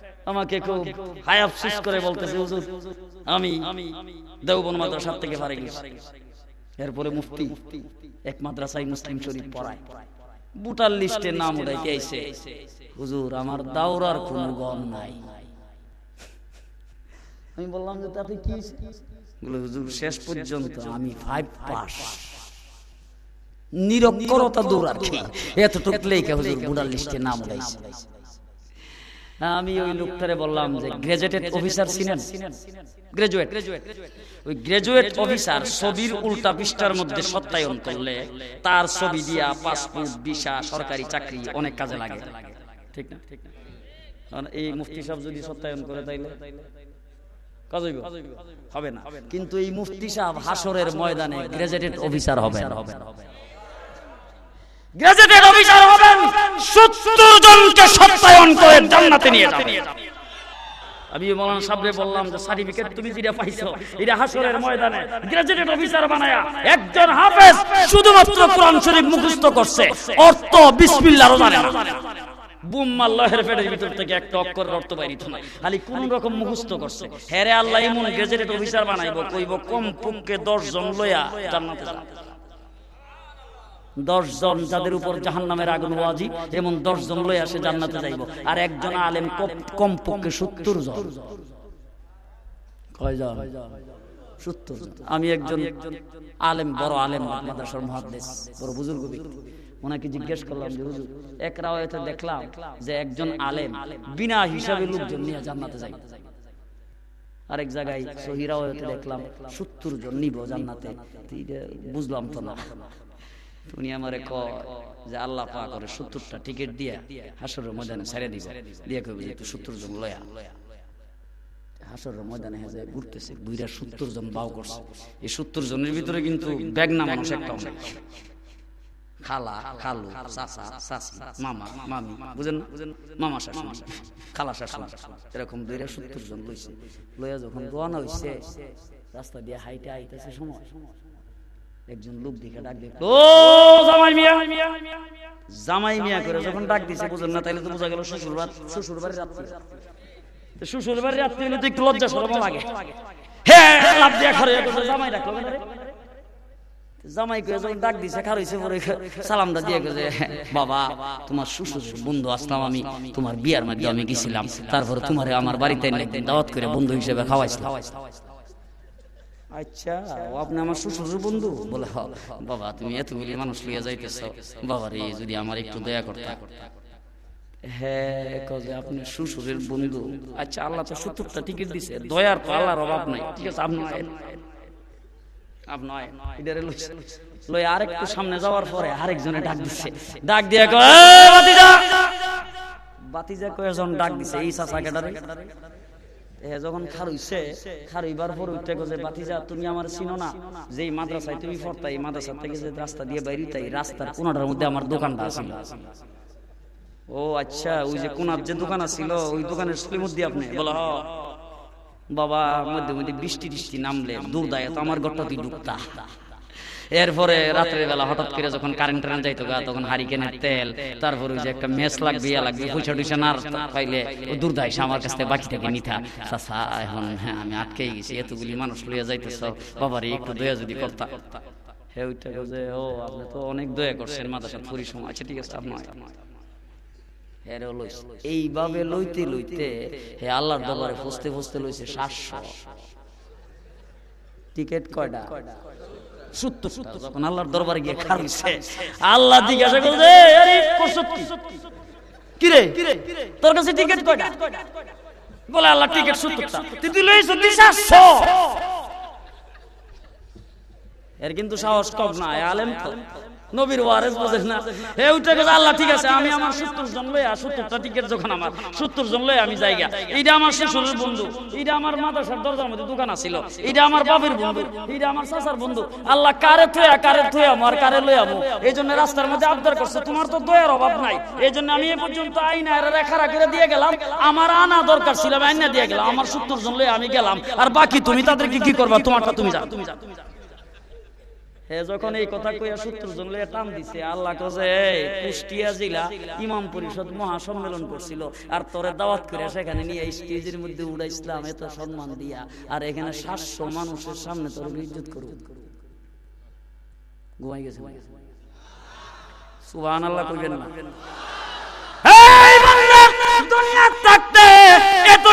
আমাকে খুব হাই আফসোস করে বলতেছে, হুজুর, আমি দেওবন মাদ্রাসার থেকে পারে গেছি। এরপরে মুফতি এক মাদ্রাসায় মুসলিম শরীফ পড়ায়। বুটার লিস্টে নাম উঠাইতে আইছে? হুজুর, আমার দাওরার কোনো গম নাই। আমি বললাম যে তাতে কি বলে, হুজুর, শেষ পর্যন্ত আমি ফাইভ পাস নিরক্ষরতা কি এতটুকু লেখা হুজুর বুড়ার লিস্টে নাম উঠাইছে। আমি ওই লোকটারে বললাম যে গ্রাজুয়েটেড অফিসার ছিলেন। গ্রাজুয়েট ওই গ্রাজুয়েট অফিসার ছবির উল্টা পৃষ্ঠার মধ্যে সত্যায়ন করলে তার ছবি দিয়া পাসপোর্ট ভিসা সরকারি চাকরি অনেক কাজে লাগে। ঠিক না ঠিক না। কারণ এই মুফতি সাহেব যদি সত্যায়ন করে তাইলে কাজ হইব? হবে না। কিন্তু এই মুফতি সাহেব হাসরের ময়দানে গ্রাজুয়েটেড অফিসার হবে হবে গ্রাজুয়েটেড অফিসার হবেন 70 জনকে সত্যায়ন করে জান্নাতে নিয়ে যাবেন। আমি বললাম যে, সার্টিফিকেট তুমি যেটা পাইছো, এটা হাসরের ময়দানে অফিসার বানায়া একজন হাফেজ শুধুমাত্র কোরআন শরীফ মুখস্থ করছে, অর্থ বিসমিল্লাহও জানে না। বুম আল্লাহের পেটের ভিতর থেকে একটা অক্ষর অর্থ খালি কোন রকম মুখস্থ করছে। হেরে আল্লাহ, এমন গ্রাজুয়েটেড অফিসার বানাইব, কইব কম পক্ষে 10 জন লয়া জান্নাতে যাবে দশ জন যাদের উপর জাহান নামের আগুন ওয়াজি, এমন দশ জন লই আসে জান্নাতে যাইব। আর একজন আলেম কম পক্ষে সত্তর জন। আমি একজন আলেম, বড় আলেম, মাদ্রাসার মহাদ্দেশ বড় বুজুর্গ ওনাকে জিজ্ঞেস করলাম যে, হুজুর, এক রাওয়ায়তে দেখলাম যে একজন আলেম বিনা হিসাবে লোকজন নিয়ে জান্নাতে যায়। আরেক জায়গায় সহিরাও দেখলাম সত্তর জন নিব জান্নাতে। বুঝলাম তো না। উনি আমারে কয় যে আল্লাহ পা করে সত্তরটা টিকিট দিয়া হাসরের ময়দানে ছেড়ে দিব। দিয়ে কইবে যে সত্তর জন লয়া। ময়দানে জনের ভিতরে কিন্তু একটা খালা মামা বুঝেন খালা এরকম দুইটা সত্তর জন লইছে। লইয়া যখন হইছে, রাস্তা দিয়ে হাইটে আইতেছে সময়। একজন লোক দিকে ডাক ও, জামাই মিয়া। জামাই মিয়া করে যখন ডাক দিছে, বুঝেন না, তাইলে তো বোঝা গেল শ্বশুর বাড়ি শ্বশুর বাড়ির রাত্রি। শ্বশুর বাড়ির রাত্রি হলে তো একটু লজ্জা সরম লাগে। হ্যাঁ লাভ দিয়া খারে জামাই ডাকলো জামাই যখন ডাক দিছে দিয়ে গেছে বাবা, তোমার শ্বশুর বন্ধু আসলাম আমি, তোমার বিয়ার মধ্যে আমি গেছিলাম। তারপরে তোমার আমার বাড়িতে দাওয়াত করে বন্ধু হিসেবে খাওয়াইছিলাম। আচ্ছা ও আপনি আমার শ্বশুরের বন্ধু? বলে বাবা তুমি এতগুলি মানুষ লইয়া যাইতেছ। বাবা রে যদি আমার একটু দয়া করতা। হ্যাঁ কজে আপনি শ্বশুরের বন্ধু। আচ্ছা আল্লাহ তো সত্তরটা টিকিট দিছে। দয়ার তো আল্লাহর অভাব নাই। ঠিক আছে আপনি। লই আরেকটু সামনে যাওয়ার পরে আরেকজনে ডাক দিচ্ছে ডাক দিয়ে কয় "এই বাতিজা বাতিজা ডাক দিছে? এই চাচা এ যখন খারুইছে খারুইবার পর উঠতে গেছে বাতিজা তুমি আমার চিনো না। যেই মাদ্রাসায় তুমি পড়তাই মাদ্রাসা থেকে যে রাস্তা দিয়ে বাইরে তাই রাস্তার কোনাটার মধ্যে আমার দোকানটা আছিল ও আচ্ছা ওই যে কোনার যে দোকান আছিল ওই দোকানের মধ্যে আপনি? বলো বাবা মধ্যে মধ্যে বৃষ্টি টিষ্টি নামলে দুর্দায় দায় তো আমার ঘরটা তুই ঢুকতা এরপরে রাত্রের বেলা হঠাৎ করে যখন কারেন্ট টারেন্ট যাইতো গা তখন হারিকেনের তেল তারপরে যে একটা মেস লাগবে ইয়া লাগবে পয়সা টুইসা না পাইলে ও দুর্দাইস আমার কাছ থেকে বাকি থেকে নিতা চাচা এখন হ্যাঁ আমি আটকে গেছি এতগুলি মানুষ লইয়া যাইতেছ বাবারে একটু দয়া যদি করতা। হে ওইটা যে ও আপনি তো অনেক দয়া করছেন মাদাসার পুরি সময় আচ্ছা ঠিক আছে আপনার এইভাবে লইতে লইতে হে আল্লাহর দরবারে ফসতে ফসতে লইছে সাতশো। টিকিট কয়টা সত্তর যখন আল্লাহর দরবারে গিয়ে খারিছে আল্লাহ জিজ্ঞাসা করছে আরে কিরে তোর কাছে টিকিট কয়টা? বলে আল্লাহ টিকিট সত্তরটা। তুই লইছো সাতশো। এর কিন্তু সাহস কম না আলেম তো। নবীর ওয়ারেস বোঝেন না? হে উঠে গেছে, আল্লাহ ঠিক আছে, আমি আমার সত্তর জন লইয়া, সত্তরটা যখন আমার, সত্তর জন লইয়া আমি জায়গা আমার বন্ধু আমার দরজার মধ্যে দোকান আছিল আমার বাপের বন্ধু আমার চাচার বন্ধু। আল্লাহ কারে থুয়া কারে থুয়া আমার কারে লইয়া মু। এই জন্য রাস্তার মধ্যে আবদার করছে, তোমার তো দয়ার অভাব নাই। এই জন্য আমি এ পর্যন্ত আইনা রেখা করে দিয়ে গেলাম। আমার আনা দরকার ছিল আইনা দিয়ে গেলাম। আমার সত্তর জন লইয়া আমি গেলাম। আর বাকি তুমি তাদেরকে কি করবা? তোমারটা তুমি যা তুমি যা তুমি যা যখন এই কথা কইয়া সত্তর জন লইয়া দিছে, আল্লাহ এই কুষ্টিয়া জেলা ইমাম পরিষদ মহাসম্মেলন করছিল, আর তোরে দাওয়াত করে সেখানে নিয়ে স্টেজের মধ্যে উড়াইছিলাম এত সম্মান দিয়া, আর এখানে সাতশো মানুষের সামনে তোর ইজ্জত করব ঘুমাই গেছে সুবহান আল্লাহ কইবেন না। দুনিয়া থাকতে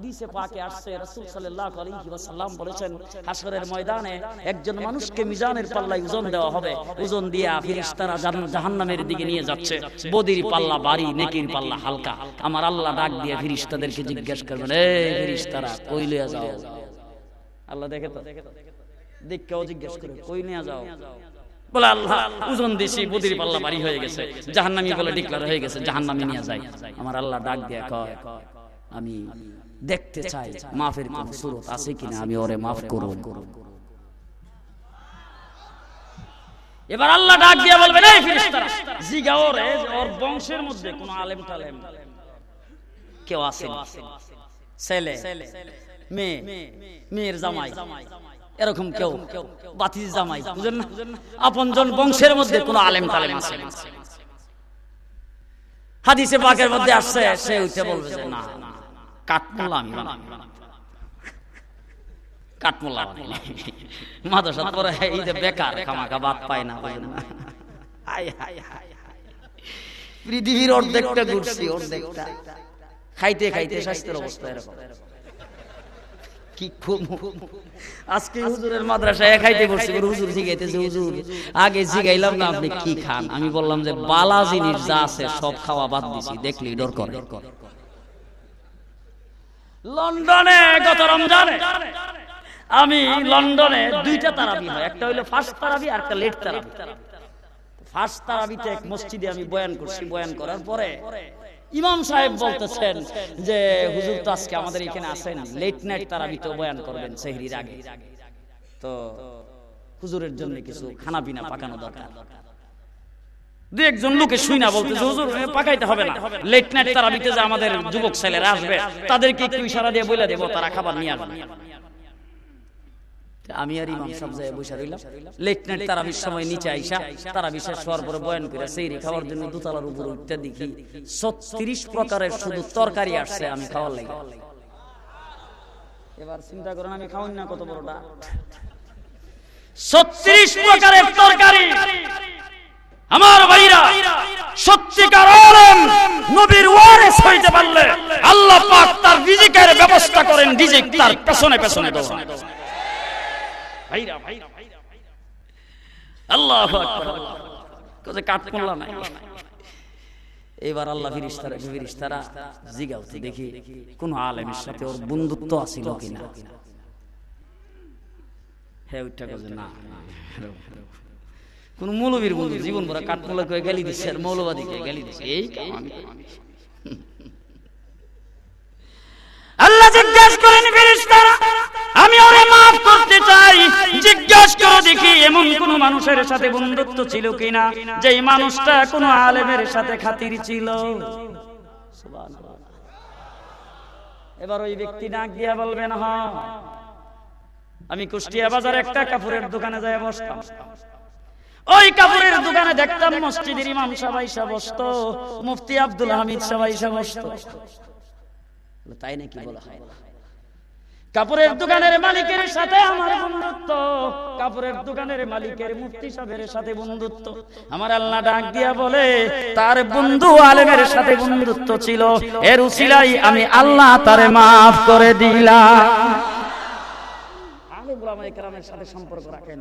হাদিসে পাকে আসছে রাসূল সাল্লাল্লাহু আলাইহি ওয়াসাল্লাম বলেছেন হাসরের ময়দানে একজন মানুষকে মিজানের পাল্লায় ওজন দেওয়া হবে। ওজন দিয়ে ফেরেশতারা জাহান্নামের দিকে নিয়ে যাচ্ছে। বদির পাল্লা বাড়ি নেকির পাল্লা হালকা। আমার আল্লাহ ডাক দিয়ে ফেরেশতাদেরকে জিজ্ঞেস করবেন এই ফেরেশতারা কই লইয়া যাও? আল্লাহ দেখে তো। দেখকেও জিজ্ঞেস করে কই নিয়ে যাও? বলে আল্লাহ ওজন দিছি বদির পাল্লা বাড়ি হয়ে গেছে। জাহান্নামী বলে ডিক্লার হয়ে গেছে জাহান্নামী নিয়ে যায়। আমার আল্লাহ ডাক দিয়ে কয় আমি দেখতে চাই মাফের কোন সুরত আছে কিনা? আমি ওরে মাফ করব এবার আল্লাহ ডাক দিয়ে বলবেন এই ফেরেশতারা জিগা ওরে ওর বংশের মধ্যে কোন আলেম টালেম কেউ আছে ছেলে মেয়ে মেয়ের জামাই এরকম কেউ বাতি জামাই বুঝেন না? আপনজন বংশের মধ্যে কোন আলেম টালেম আছে হাদিসে পাকের মধ্যে আসছে সে উঠে বলবে যে না। হায় হায় পৃথিবীর অর্ধেকটা ঘুরছি, অর্ধেকটা। খাইতে খাইতে স্বাস্থ্যের অবস্থা এরকম। আজকে হুজুরের খাইতে হুজুর হুজুর, আগে জিগাইলাম না, আপনি কি খান? আমি বললাম যে বালা জিনিস যা আছে, সব খাওয়া বাদ দিছি দেখলি ডর করে। লন্ডনে গত রমজানে আমি লন্ডনে দুইটা তারাবি হয়। একটা হইল ফার্স্ট তারাবি আর একটা লেট তারাবি। ফার্স্ট তারাবিতে এক মসজিদে আমি বয়ান করছি। বয়ান করার পরে ইমাম সাহেব বলতেছেন যে, হুজুর তো আজকে আমাদের এখানে আসেন লেট নাইট তারাবিতে বয়ান করবেন সেহরির আগে। তো হুজুরের জন্য কিছু খানা পিনা পাকানো দরকার। দু একজন লোকে শুই না হুজুর পাকাইতে হবে না। লেট নাইট যে আমাদের যুবক ছেলেরা আসবে। তাদেরকে একটু ইশারা দিয়ে তারা খাবার নিয়ে আসবে। আমি আর ইমাম সাহেব বসে রইলাম। লেট নাইট সময় নিচে আইসা পরে করে খাওয়ার জন্য দোতলার উপর উঠতে দেখি ছত্রিশ প্রকারের শুধু তরকারি আসছে আমি খাওয়ার লাগে। এবার চিন্তা করেন, আমি খাওয়াই না কত বড়টা ছত্রিশ প্রকারের তরকারি! আমার ভাইরা, সত্যিকার আলেম নবীর ওয়ারিস হইতে পারলে আল্লাহ পাক তার রিজিকের ব্যবস্থা করেন, রিজিক তার পেছনে পেছনে দৌড়ায় ভাইরা ভাইরা আল্লাহু কোথায় কাট করলা নাই। এবার আল্লাহ ফিরিস্তারা ফিরিস্তারা জিগাউতে দেখি কোন আলেমের সাথে ওর বন্ধুত্ব আছিল কিনা। হ্যাঁ ওইটা না। কোন মৌলবীর বন্ধু, জীবন ভরা কাঠমোলা করে গালি দিচ্ছে আর মৌলবাদীকে গালি দিচ্ছে এই আমি আল্লাহ জিজ্ঞাসা করেন, ফেরেশতারা, আমি ওরে করতে চাই। করো দেখি, এমন কোন মানুষের সাথে বন্ধুত্ব ছিল কিনা? যে মানুষটা কোন আলেমের সাথে খাতির ছিল। এবার ওই ব্যক্তি দিয়া বলবেন আমি কুষ্টিয়া বাজার একটা কাপড়ের দোকানে যাই বসতাম। ওই কাপড়ের দোকানে দেখতাম মসজিদের ইমাম সবাই বসতো, মুফতি আব্দুল হামিদ সবাই বসতো। তাই নাকি বলা হয়? কাপড়ের দোকানের মালিকের সাথে আমার বন্ধুত্ব, কাপড়ের দোকানের মালিকের মুফতি সাহেবের সাথে বন্ধুত্ব। আমার আল্লাহ ডাক দিয়া বলে, তার বন্ধু আলেমের সাথে বন্ধুত্ব ছিল। এর উসিলাই আমি আল্লাহ তারে মাফ করে দিলাম। সাথে সম্পর্ক রাখেন।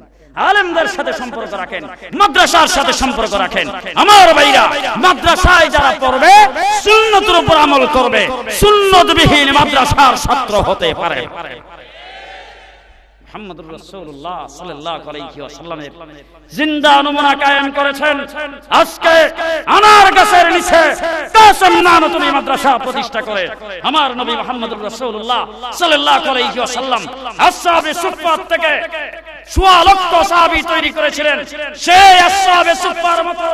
আলেমদের সাথে সম্পর্ক রাখেন মাদ্রাসার সাথে সম্পর্ক রাখেন। আমার ভাইরা মাদ্রাসায় যারা পড়বে সুন্নতের উপর আমল করবে। সুন্নতবিহীন মাদ্রাসার ছাত্র হতে পারে। মুহাম্মদুর রাসূলুল্লাহ সাল্লাল্লাহু আলাইহি ওয়াসাল্লামের জিন্দা নমুনা কায়েম করেছেন। আজকে আনার গাছের নিচে কাসম নানতুনি মাদ্রাসা প্রতিষ্ঠা করে। আমার নবী মুহাম্মদুর রাসূলুল্লাহ সাল্লাল্লাহু আলাইহি ওয়াসাল্লাম আসহাবে সুফফাত থেকে সোয়া লক্ষ সাহাবী তৈরি করেছিলেন। সেই আসহাবে সুফফার মতো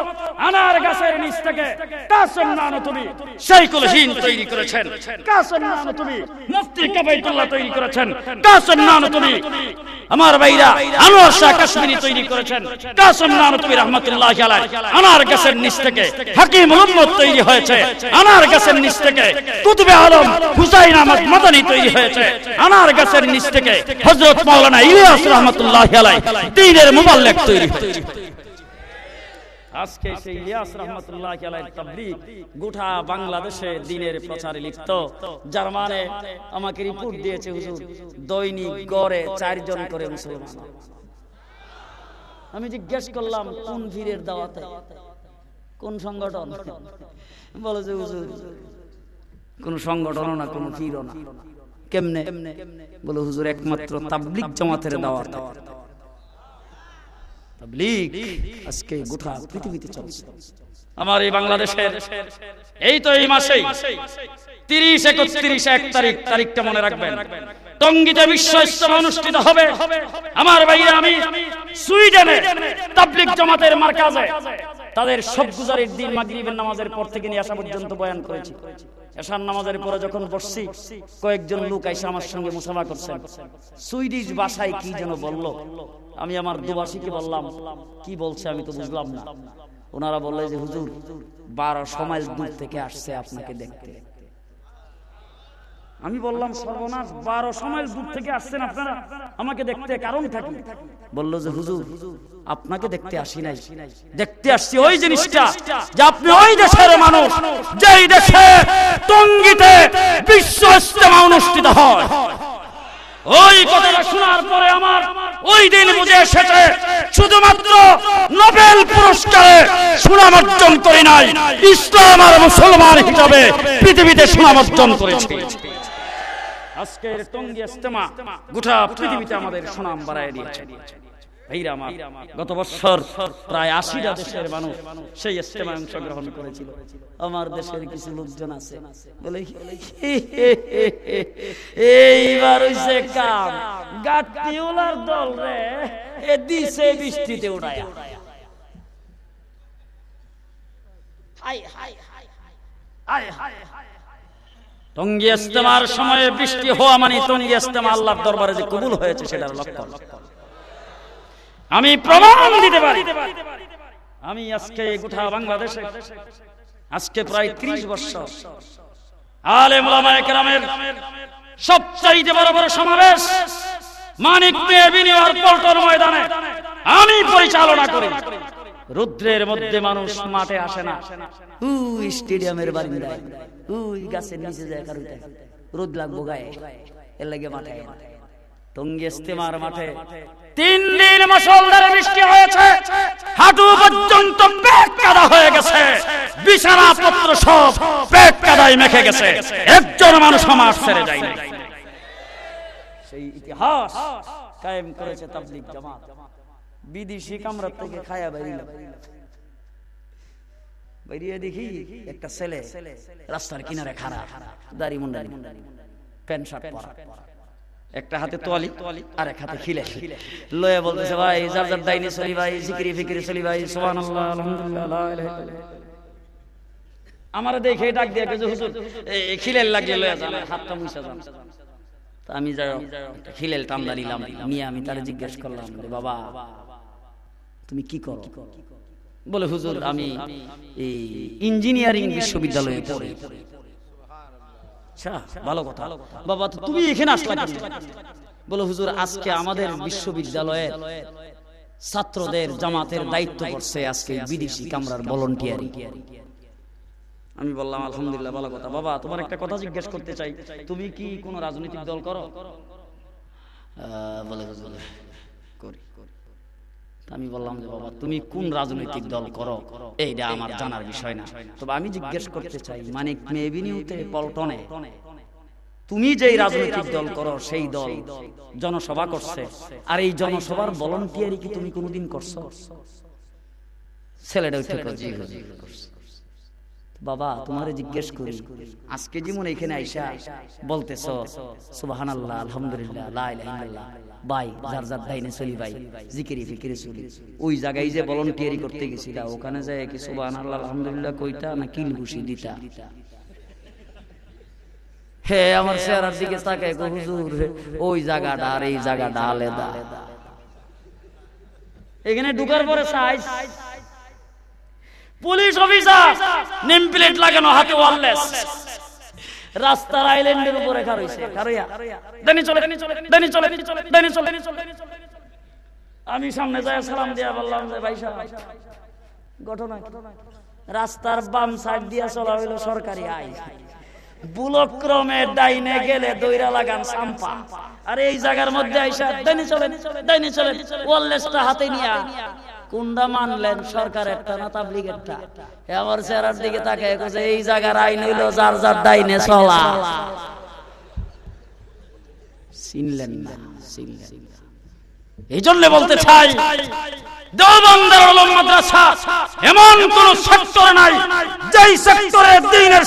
আনার গাছের নিচ থেকে কাসম নানতুনি শাইখুল হিন্দ তৈরি করেছেন। কাসম নানতুনি মুফতি কাবাইতুল্লাহ তৈরি করেছেন। কাসম নানতুনি আমার ভাইরা আনোয়ার শাহ কাশ্মীরি তৈরি করেছেন। কাসম নানুতবি রহমতুল্লাহ আলাই আনার গাছের নিচ থেকে হাকিম উম্মত তৈরি হয়েছে। আনার গাছের নিচ থেকে কুতুবে আলম হুসাইন আহমদ মাদানী তৈরি হয়েছে। আনার গাছের নিচ থেকে হযরত মাওলানা ইলিয়াস রহমতুল্লাহ আলাই দ্বীনের মুবাল্লিগ তৈরি হয়েছে। আজকে সেই ইলিয়াস রহমতুল্লাহ আলাইহির তাবলীগ গোটা বাংলাদেশে দিনের প্রচারে লিপ্ত। যার মানে আমাকে রিপোর্ট দিয়েছে হুজুর, দৈনিক গড়ে চারজন করে মুসলমান। আমি জিজ্ঞেস করলাম, কোন ভিড়ের দাওয়াতে? কোন সংগঠন? বলে যে, হুজুর, কোন সংগঠনও না, কোন ভিড়ও না। কেমনে? বলে, হুজুর, একমাত্র তাবলিগ জামাতের দাওয়াত। আজকে গোটা পৃথিবীতে চলছে। আমার এই বাংলাদেশের, এই তো এই মাসেই তিরিশ একত্রিশ এক তারিখ, তারিখটা মনে রাখবেন। টঙ্গিতে বিশ্ব ইস্তেমা অনুষ্ঠিত হবে আমার ভাইয়া আমি সুইডেনে তাবলিগ জামাতের মার্কাজে। তাদের সব গুজারের দিন মাগরিবের নামাজের পর থেকে নিয়ে আসা পর্যন্ত বয়ান করেছি। এশার নামাজের পরে যখন বসছি, কয়েকজন লোক আইসা আমার সঙ্গে মুসাফা করছেন। সুইডিশ ভাষায় কি যেন বলল? আমি আমার দুবাসীকে বললাম, কি বলছে আমি তো বুঝলাম না। ওনারা বললে যে হুজুর বারোশো মাইল দূর থেকে আসছে আপনাকে দেখতে। আমি বললাম, সর্বনাশ বারোশো মাইল দূর থেকে আসছেন আপনারা, আমাকে দেখতে কারণ থাকি। বলল যে, হুজুর, আপনাকে দেখতে আসি নাই। দেখতে আসছি ওই জিনিসটা যে আপনি ওই দেশের মানুষ, যেই দেশে টঙ্গিতে বিশ্ব ইস্তেমা অনুষ্ঠিত হয়। ওই কথাটা শোনার পরে আমার ওই দিন বুঝে এসেছে, শুধুমাত্র নোবেল পুরস্কারে সুনাম অর্জন করি নাই, ইসলাম আর মুসলমান হিসাবে পৃথিবীতে সুনাম অর্জন করেছে। আজকের টঙ্গি ইস্তেমা গোটা পৃথিবীতে আমাদের সুনাম বাড়ায় দিয়েছে। ভাইরা আমার গত বছর প্রায় আশিটা দেশের মানুষ সেই ইস্তেমায় অংশগ্রহণ করেছিল। আমার দেশের কিছু লোকজন আছে। বলে এইবার হইছে কাম। গাটিওলার দল রে এ দিছে বৃষ্টিতে উড়ায়া। হাই হাই হাই হাই হাই হাই টঙ্গি ইস্তেমার সময়ে বৃষ্টি হওয়া মানে টঙ্গি ইস্তেমা আল্লাহর দরবারে যে কবুল হয়েছে সেটার লক্ষণ। আমি প্রমাণ দিতে পারি। আমি আজকে গোটা বাংলাদেশে, আজকে প্রায় ত্রিশ বছর আলে মোলামায়ে কেরামের সবচাইতে বড় বড় সমাবেশ মানিক মেবিনিওয়ার পল্টন ময়দানে আমি পরিচালনা করি। রুদ্রের মধ্যে মানুষ মাঠে আসে না। উই স্টেডিয়ামের বারিন্দায় উই গাছের নিচে যায় কারুতে। রোদ লাগবো গায়ে, এর লাগে মাঠে। টঙ্গি ইস্তেমার মাঠে তিন দিন মুসলধারে বৃষ্টি হয়েছে। হাঁটু পর্যন্ত পেট কাদা হয়ে গেছে। বিছানা পত্র সব পেট কাদায় মেখে গেছে। একজন মানুষ আমার ছেড়ে যায় সেই ইতিহাস কায়েম করেছে তাবলিগ জামাত। বিদেশি কামরা থেকে খায়া বেরিয়ে বেরিয়ে দেখি একটা ছেলে রাস্তার কিনারে খাড়া দাড়ি মুন্ডারি প্যান্ট শার্ট পরা। একটা হাতে তোয়ালি আর এক হাতে খিলে। লয়ে বলতেছে ভাই যার যার দাইনি চলি ভাই জিকিরি ফিকিরি চলি ভাই সুবহানাল্লাহ আলহামদুলিল্লাহ আমার দেখে ডাক দিয়ে কে হুজুর খিলেল লাগলে লয়ে যান। হাতটা মুছে যান। তা আমি যাই খিলেল টামলা নিলাম। নিয়ে আমি তারে জিজ্ঞেস করলাম বাবা তুমি কি করো? বলে হুজুর আমি এই ইঞ্জিনিয়ারিং বিশ্ববিদ্যালয়ে পড়ি। আচ্ছা ভালো কথা। বাবা তুমি এখানে আসলা বলে হুজুর আজকে আমাদের বিশ্ববিদ্যালয়ের ছাত্রদের জামাতের দায়িত্ব করছে আজকে বিদেশি কামরার ভলান্টিয়ারি আমি বললাম আলহামদুলিল্লাহ ভালো কথা। বাবা তোমার একটা কথা জিজ্ঞেস করতে চাই। তুমি কি কোনো রাজনৈতিক দল করো? বলে হুজুর আমি বললাম যে, বাবা, তুমি কোন রাজনৈতিক দল করো? এইটা আমার জানার বিষয় না। তবে আমি জিজ্ঞেস করতে চাই মানে মেবিনিউতে পল্টনে, তুমি যেই রাজনৈতিক দল করো, সেই দল জনসভা করছে। আর এই জনসভার ভলান্টিয়ারি কি তুমি কোনোদিন করছ? ছেলেটা উঠে করছি। বাবা, তোমারে জিজ্ঞেস করি, আজকে যেমন এখানে আইসা বলতেছ সুবাহান আল্লাহ আলহামদুলিল্লাহ ভাই, যার যার দাইনে চলি ভাই, জিকিরি ফিকিরি চলি। ওই জায়গায় যে ভলান্টিয়ারি করতে ওখানে যায় কি সুবাহান আল্লাহ আলহামদুলিল্লাহ কইতা না কিল ঘুষি দিতা? হে আমার চেহারার দিকে হুজুর, ওই জায়গাটা আর এই জায়গাটা আলাদা। এখানে ঢুকার পরে size police officer, name plate লাগানো হাতে ওয়ারলেস। রাস্তার আইল্যান্ডের উপরে খার হইছে খারইয়া দেনি চলে দেনি চলে দেনি চলে দেনি চলে, দেনি আমি সামনে যাই সালাম দিয়া বললাম যে, ভাই সাহেব, ঘটনা? রাস্তার বাম সাইড দিয়া চলা হইল সরকারি আইন। বুলক্রমে ডাইনে গেলে দইরা লাগান সাম্পা। আর এই জায়গার মধ্যে আইসা ডাইনে চলে ডাইনে চলে, ওয়ারলেসটা হাতে নিয়া। কুন্ডা মানলেন সরকার একটা না তাবলিগ একটা আমার চেহারার দিকে কইছে, এই জায়গার আইন হইল যার যার ডাইনে চলা। চিনলেন না, চিনলেন এই জন্য বলতে চাই, দেওবন্দের মাদ্রাসা এমন কোন সেক্টর নাই, যেই সেক্টরে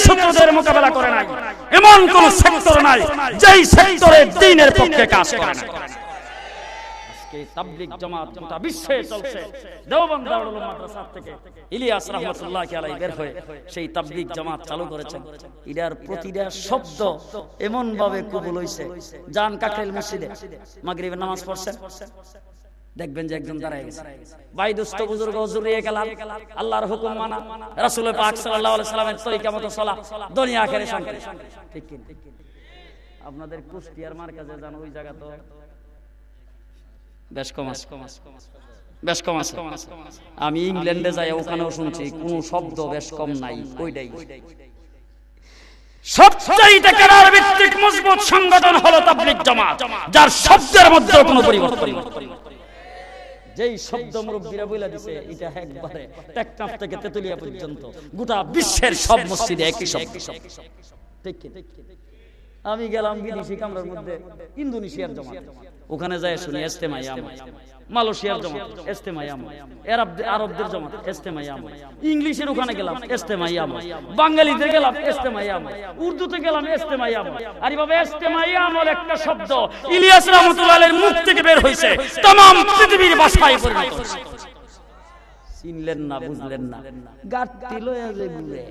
শত্রুদের মোকাবেলা করে নাই। এমন কোন সেক্টর নাই, যেই সেক্টরে দিনের পক্ষে কাজ করে না আজকে তাবলিগ জামাত গোটা বিশ্বে চলছে। দেওবন্দ দারুল মাদ্রাসা থেকে ইলিয়াস রাহমাতুল্লাহ আলাইহি বের হয়ে সেই তাবলিগ জামাত চালু করেছেন। প্রতিটা শব্দ এমন ভাবে কবুল হইছে। জান কাকরেল মসজিদে মাগরিবের নামাজ পড়ছেন। দেখবেন যে একজন দাঁড়ায় গেছে। ভাই বুজুর্গ গেলাম। আল্লাহর হুকুম মানা। রাসূল পাক সাল্লাল্লাহু আলাইহি সাল্লামের তরিকা মতো চলা দুনিয়া আখেরে শান্তি। ঠিক কি আপনাদের কুষ্টিয়ার মার্কাজে যান ওই জায়গা তো বেশ কম আছে বেশ কম আছে আমি ইংল্যান্ডে যাই ওখানেও শুনছি কোন শব্দ বেশ কম নাই ওইটাই। সবচাইতে ভিত্তিক মজবুত সংগঠন হলো তাবলিগ জামাত যার শব্দের মধ্যে কোনো পরিবর্তন। যেই শব্দ মুরব্বীরা বইলা দিছে এটা একবারে টেকনাফ থেকে তেতুলিয়া পর্যন্ত গোটা বিশ্বের সব মসজিদে একই শব্দ। ঠিক আমি গেলাম বিদেশি কামরার মধ্যে ইন্দোনেশিয়ার জমা ওখানে যায় শুনি এস্তেমাইয়াম মালয়েশিয়ার জমা এস্তেমাইয়াম আরব আরবদের জমা এস্তেমাইয়াম ইংলিশের ওখানে গেলাম এস্তেমাইয়াম বাঙালিতে গেলাম এস্তেমাইয়াম উর্দুতে গেলাম এস্তেমাইয়াম আরে বাবা এস্তেমাইয়াম হল একটা শব্দ ইলিয়াস রহমতুল্লাহের মুখ থেকে বের হয়েছে तमाम পৃথিবীর ভাষায় পরিণত হয়েছে। চিনলেন না বুঝলেন না গাট্টি লয়ে যে ঘুরে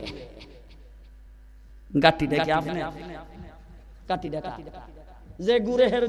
গাট্টিটা কি আপনি কাটি ডাকা যে ঘুরে হেরো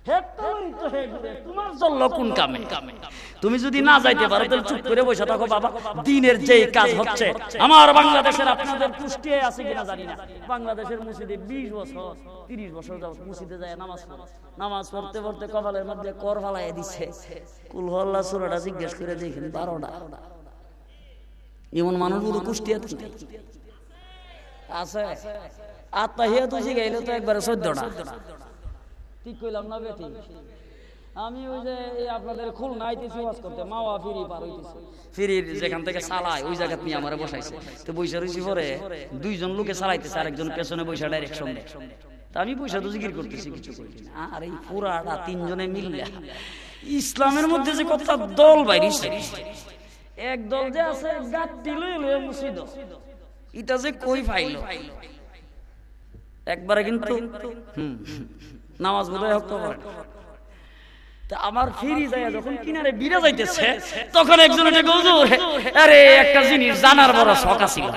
তোমার চলল কোন কামে? তুমি যদি না যাইতে পারো তাহলে চুপ করে বসে থাকো বাবা। দিনের যেই কাজ হচ্ছে আমার বাংলাদেশের আপনাদের আছে কিনা জানি না। বাংলাদেশের মসজিদে বিশ বছর তিরিশ বছর মসজিদে যায় নামাজ পড়ে। নামাজ পড়তে পড়তে কপালের মধ্যে কর ফালাই দিচ্ছে কুলহল্লা সুরাটা জিজ্ঞেস করে দেখেন বারোটা। এমন মানুষগুলো কুষ্টিয়াতে নেই। আছে? আত্মাহিয়া তো শিখাইলে তো একবারে চোদ্দটা। ঠিক কইলাম না বেটি? আমি ওই যে আপনাদের খুলনা আইতেছি, ওয়াজ করতে। মাওয়া ফিরি পার হইতেছি। ফিরির যেখান থেকে চালায়, ওই জায়গা নিয়ে আমারে বসাইছে। তো বৈশা রইছি পরে, দুইজন লোকে চালাইতেছে, আরেকজন পেছনে ডাইরেক্ট সঙ্গে। তা আমি বৈশা তো জিকির করতেছি কিছু করি আর এই পুরাটা তিনজনে মিললে। ইসলামের মধ্যে যে কতটা দল বাইরিছে। এক দল যে আছে গাত্তি লই লই মুসিদ এটা যে কই ফাইল একবারে কিন্তু হুম। নামাজ বোধহয় হক করে আমার ফিরি যায় যখন কিনারে বিরা যাইতেছে, তখন একজন এটা গজুর আরে, একটা জিনিস জানার বড় শখ আছিল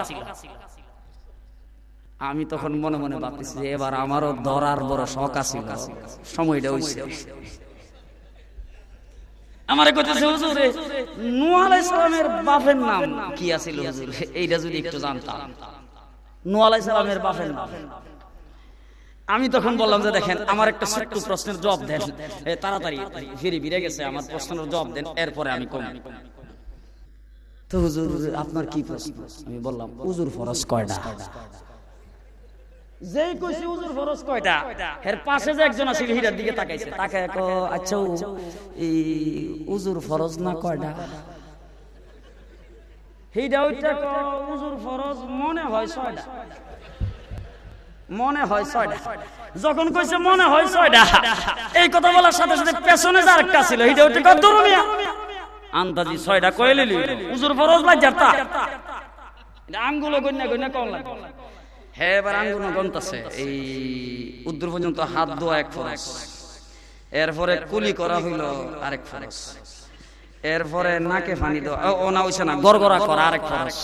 আমি তখন মনে মনে ভাবতেছি যে এবার আমারও ধরার বড় শখ আছিল সময়টা হইছে। আমার কইতেছে, হুজুর, নূহ আলাইহিস সালামের বাপের নাম কি আছিল হুজুর? এইটা যদি একটু জানতাম। নূহ আলাইহিস সালামের বাপের নাম। আমি তখন বললাম যে দেখেন আমার একটা ছোট্ট প্রশ্নের জবাব দেন। তাড়াতাড়ি ফিরে ফিরে গেছে আমার প্রশ্নের জবাব দেন এরপরে আমি কম। তো হুজুর আপনার কি প্রশ্ন? আমি বললাম হুজুর ফরজ কয়টা? যেই কইছি হুজুর ফরজ কয়টা এর পাশে যে একজন আছিল হিরার দিকে তাকাইছে। তাকে কো আচ্ছা এই হুজুর ফরজ না কয়টা? হিডা ওইটা কো হুজুর ফরজ মনে হয় ছয়টা। মনে হয় ছয়টা। যখন কইছে মনে হয় ছয়টা এই কথা বলার সাথে সাথে পেছনে যে আরেকটা ছিল ওইটা কত দরমিয়া আন্দাজি ছয়টা কইলে লিলি? উজুর ফরজ লাগ যাতা এটা আঙ্গুলে গন্যা গন্যা কম লাগে। হ্যাঁ এবার আঙ্গুনো গন্তাছে এই উদ্দূর পর্যন্ত হাত ধোয়া এক ফরজ। এরপরে কুলি করা হইল আরেক ফরজ। এরপরে নাকে পানি দেওয়া ও, ও না হইছে না গড়গড়া করা আরেক ফরজ।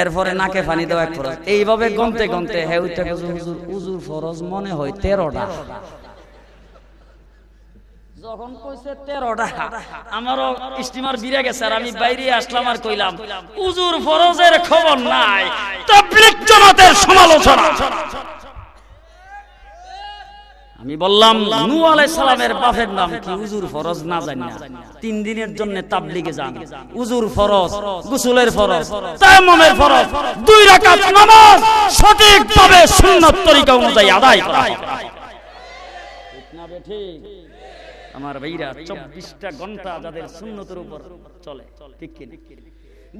এরপরে নাকে পানি দেওয়া এক ফরজ। এইভাবে গমতে গমতে হ্যাঁ হুজুর উজুর ফরজ মনে হয় তেরোটা। যখন কইছে তেরোটা আমারও স্টিমার বিরে গেছে আর আমি বাইরে আসলাম আর কইলাম উজুর ফরজের খবর নাই তাবলিগ জামাতের সমালোচনা। আমি বললাম নূ আলাইহিস সালামের বাপের নাম কি? উজুর ফরজ না জানি না তিন দিনের জন্য তাবলিগে যান। উজুর ফরজ গোসলের ফরজ তায়াম্মুমের ফরজ দুই রাকাত নামাজ সঠিকভাবে সুন্নাত তরিকা অনুযায়ী আদায় করা। ঠিক না আমার ভাইরা চব্বিশটা ঘণ্টা যাদের সুন্নতের উপর চলে ঠিক কিনা?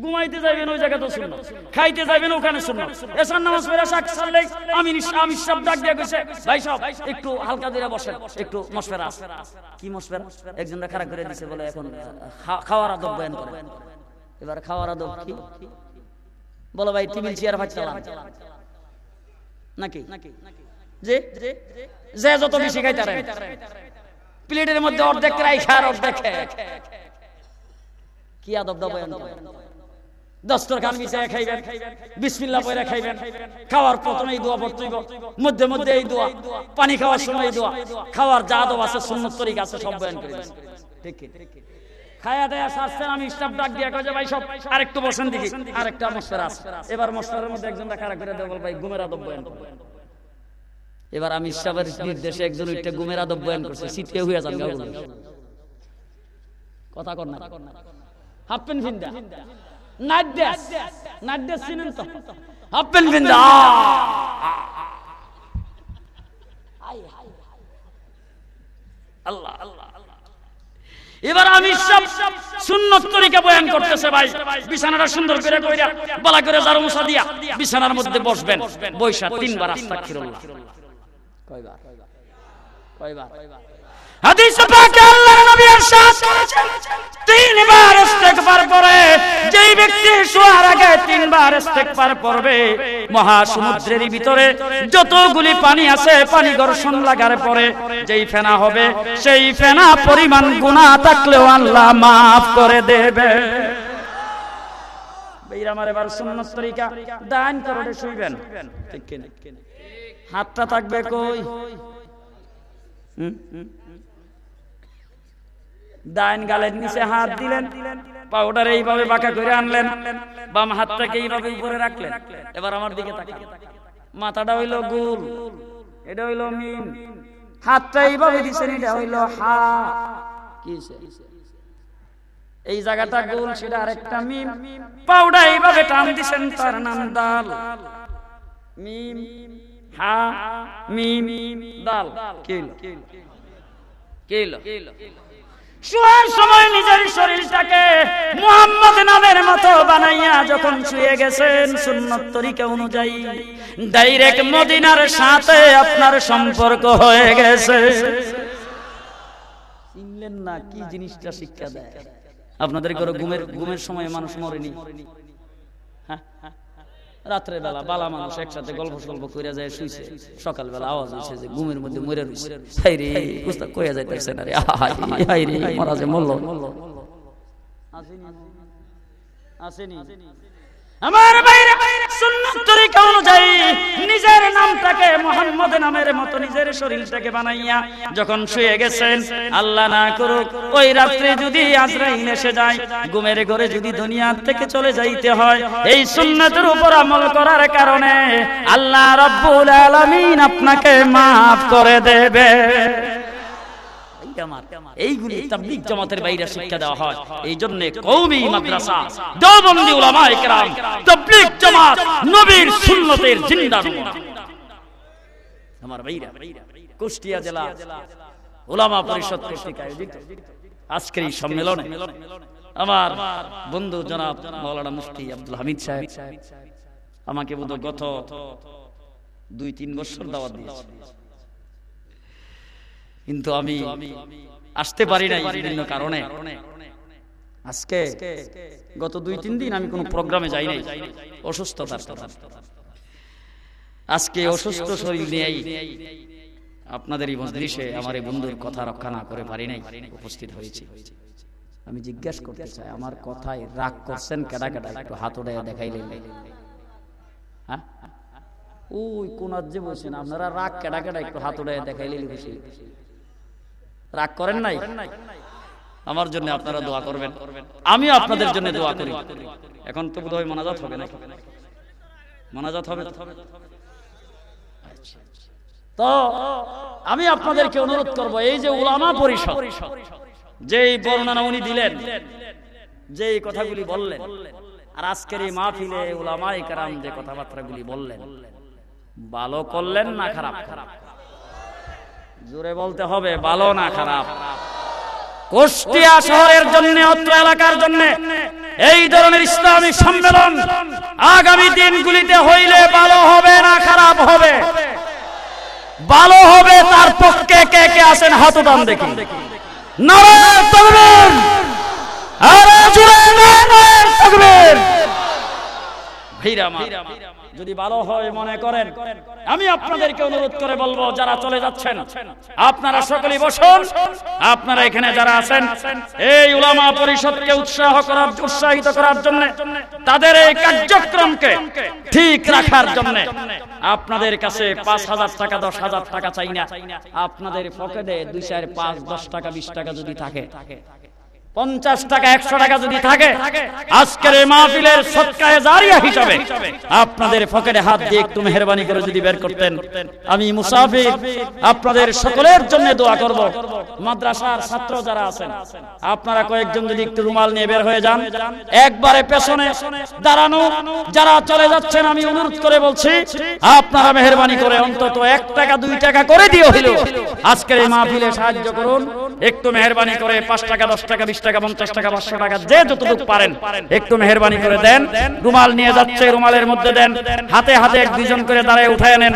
ঘুমাইতে যাবেন ওই জায়গা তো খাইতে যাবেন ওখানে শুনলো এসার নামাজ পড়ে শাক সারলে আমি আমি সব ডাক দিয়ে কইছে, ভাই সব একটু হালকা দিয়ে বসেন, একটু মশফেরা কি মশফেরা? একজন খারাপ করে দিছে, বলে এখন খাওয়ার আদব বয়ান করে এবার খাওয়ার আদব কি? বলো ভাই, টেবিল, চেয়ার, ভাত চালান। নাকি? যে? যে যত বেশি খাইতারে প্লেটের মধ্যে অর্ধেক রাইখা আর অর্ধেক কি আদব দাও বয়ান করে? খাইবেন খাইবেন, খাওয়ার প্রথমে এই মধ্যে মধ্যে এই পানি খাওয়ার সময় এই দোয়া, খাওয়ার যা আছে সব খায়া দেয়া আরেকটু বসেন দেখি, আরেকটা এবার মশলার মধ্যে একজন ভাই এবার আমি সাহেবের নির্দেশে একজন ঘুমের আদব করছে যান কথা কর না। Half pant ভিন্দা। Night dress night dress চিনেন তো হাফ প্যান্ট ভিন্দা আল্লাহ আল্লাহ এবার আমি সব সুন্নত তরিকা বয়ান করতেছে ভাই বিছানাটা সুন্দর করে কইরা বালা করে জারু মুসা দিয়া বিছানার মধ্যে বসবেন বৈশা তিনবার আস্তাগফিরুল্লাহ কয়বার কয়বার হাদিসে পাকে আল্লাহর নবী ارشاد করেছেন তিনবার ইস্তেগফার পরে, যেই ব্যক্তি শোয়ার আগে তিনবার ইস্তেগফার পড়বে মহাসমুদ্রের ভিতরে যতগুলি পানি আছে, পানি ঘর্ষণ লাগার পরে যেই ফেনা হবে, সেই ফেনা পরিমাণ গুনাহ থাকলেও আল্লাহ মাফ করে দেবে। আমার এবার সুন্নত তরিকা দান করে শুইবেন। ঠিক কিনা? হাতটা থাকবে কই? হুম। ডাইন গালের নিচে হাত দিলেন, পাউডার এইভাবে বাঁকা করে আনলেন, বাম হাতটাকে এইভাবে উপরে রাখলেন। এবার আমার দিকে মাথাটা হইল গুল, এটা হইল মিম। হাতটা এইভাবে দিছেন, এটা হইল হা। কি এই জায়গাটা গোল, সেটা আরেকটা মিম। পাউডা এইভাবে টান দিছেন, তার নাম দাল। মিম, হা, মিম, দাল। কিল কিল কিল শোয়ার সময় নিজের শরীরটাকে মুহাম্মদ নামের মতো বানাইয়া যখন শুয়ে গেছেন, সুন্নত তরিকা অনুযায়ী ডাইরেক্ট মদিনার সাথে আপনার সম্পর্ক হয়ে গেছে। চিনলেন না কি জিনিসটা শিক্ষা দেয়? আপনাদের ঘরে ঘুমের ঘুমের সময় মানুষ মরেনি। হ্যাঁ হ্যাঁ। রাত্রে বেলা বালা মানুষ একসাথে গল্প সল্প করে যায় শুইছে সকালবেলা আওয়াজ হয়েছে যে ঘুমের মধ্যে মরে রয়েছে হাই রে যাইতেছে না রে হাই রে মারা যে মল্ল আসেনি আসেনি আমার বাইরে নিজের নামটাকে মোহাম্মদ নামের মতো নিজের শরীরটাকে বানাইয়া যখন শুয়ে গেছেন, আল্লাহ না করুক, ওই রাত্রে যদি আজরাইল এসে যায়, ঘুমের ঘরে যদি দুনিয়ার থেকে চলে যাইতে হয়, এই সুন্নতের উপর আমল করার কারণে আল্লাহ রব্বুল আলামিন আপনাকে মাফ করে দেবে। এইগুলি তাবলিগ জামাতের বাইরে শিক্ষা দেওয়া হয়। এই জন্য কওমি মাদ্রাসা দেওবন্দি উলামা ইকরাম তাবলিগ জামাত নবীর সুন্নতের জিন্দা আমার কুষ্টিয়া জেলা উলামা পরিষদ কর্তৃক আয়োজিত আজকের এই সম্মেলনে আমার বন্ধু জনাব মাওলানা মুফতি আব্দুল হামিদ সাহেব। আমাকে বোধ গত দুই তিন বছর দাওয়াত দিয়েছে। কিন্তু আমি আসতে পারি নাই বিভিন্ন কারণে। আজকে গত দুই তিন দিন আমি কোনো প্রোগ্রামে যাই নাই অসুস্থতার আজকে অসুস্থ শরীর নিয়েই আপনাদের এই মজলিসে আমার এই বন্ধুর কথা রক্ষা না করে পারি নাই উপস্থিত হয়েছি। আমি জিজ্ঞাসা করতে চাই আমার কথায় রাগ করছেন কেডা কেডা? একটু হাত উড়ে দেখাইলেন। হ্যাঁ? ওই কোনার যে বলছেন আপনারা রাগ কেডা কেডা? একটু হাত উড়ে দেখাইলেন খুশি রাগ করেন নাই? আমার জন্য আপনারা দোয়া করবেন। আমি আপনাদের জন্য দোয়া করি। এখন তো বোধহয় মোনাজাত হবে না মোনাজাত হবে তো। আমি আপনাদেরকে অনুরোধ করব এই যে উলামা পরিষদ যেই বর্ণনা উনি দিলেন যে এই কথাগুলি বললেন আর আজকের এই মাহফিলে উলামাই কারাম যে কথাবার্তাগুলি বললেন ভালো করলেন না খারাপ খারাপ? জোরে বলতে হবে, ভালো না খারাপ। কুষ্টিয়া শহরের জন্য, অত্র এলাকার জন্য এই ধরনের ইসলামী সম্মেলন আগামী দিনগুলিতে হইলে ভালো হবে না খারাপ হবে? ভালো হবে তার পক্ষে কে কে আছেন হাত উঠান দেখি। নারায়ণ তকবীর! আরে জুড়ে নারায়ণ তকবীর! যদি ভালো হয় মনে করেন, আমি আপনাদেরকে অনুরোধ করে বলব, যারা চলে যাচ্ছেন, আপনারা সকলেই বসুন। আপনারা এখানে যারা আছেন, এই উলামা পরিষদকে উৎসাহ করার, উৎসাহিত করার জন্য, তাদের এই কার্যক্রমকে ঠিক রাখার জন্য আপনাদের কাছে পাঁচ হাজার টাকা, দশ হাজার টাকা চাই না। আপনাদের পকেটে দুই চার পাঁচ, দশ টাকা, বিশ টাকা যদি থাকে পঞ্চাশ টাকা, একশো টাকা যদি থাকে, আজকের মাহফিলের সৎকায় জারিয়া হিসাবে আপনাদের হাত দিয়ে একটু মেহরবানি করে যদি বের করতেন, আমি মুসাফির, আপনাদের সকলের জন্য দোয়া করব। মাদ্রাসার ছাত্র যারা আছেন, আপনারা কয়েকজন যদি একটু রুমাল নিয়ে বের হয়ে যান, একবারে পেছনে দাঁড়ানো, যারা চলে যাচ্ছেন, আমি অনুরোধ করে বলছি, আপনারা মেহরবানি করে অন্তত এক টাকা, দুই টাকা করে দিও হইল আজকের এই মাহফিলে সাহায্য করুন, একটু মেহরবানি করে পাঁচ টাকা, দশ টাকা, বিশ টাকা, পঞ্চাশ টাকা, পাঁচশো টাকা, যে যতটুকু পারেন, একটু মেহরবানি করে দেন, রুমাল নিয়ে যাচ্ছে, রুমালের মধ্যে দেন, হাতে হাতে এক দুইজন করে দাঁড়ায় উঠায় নেন,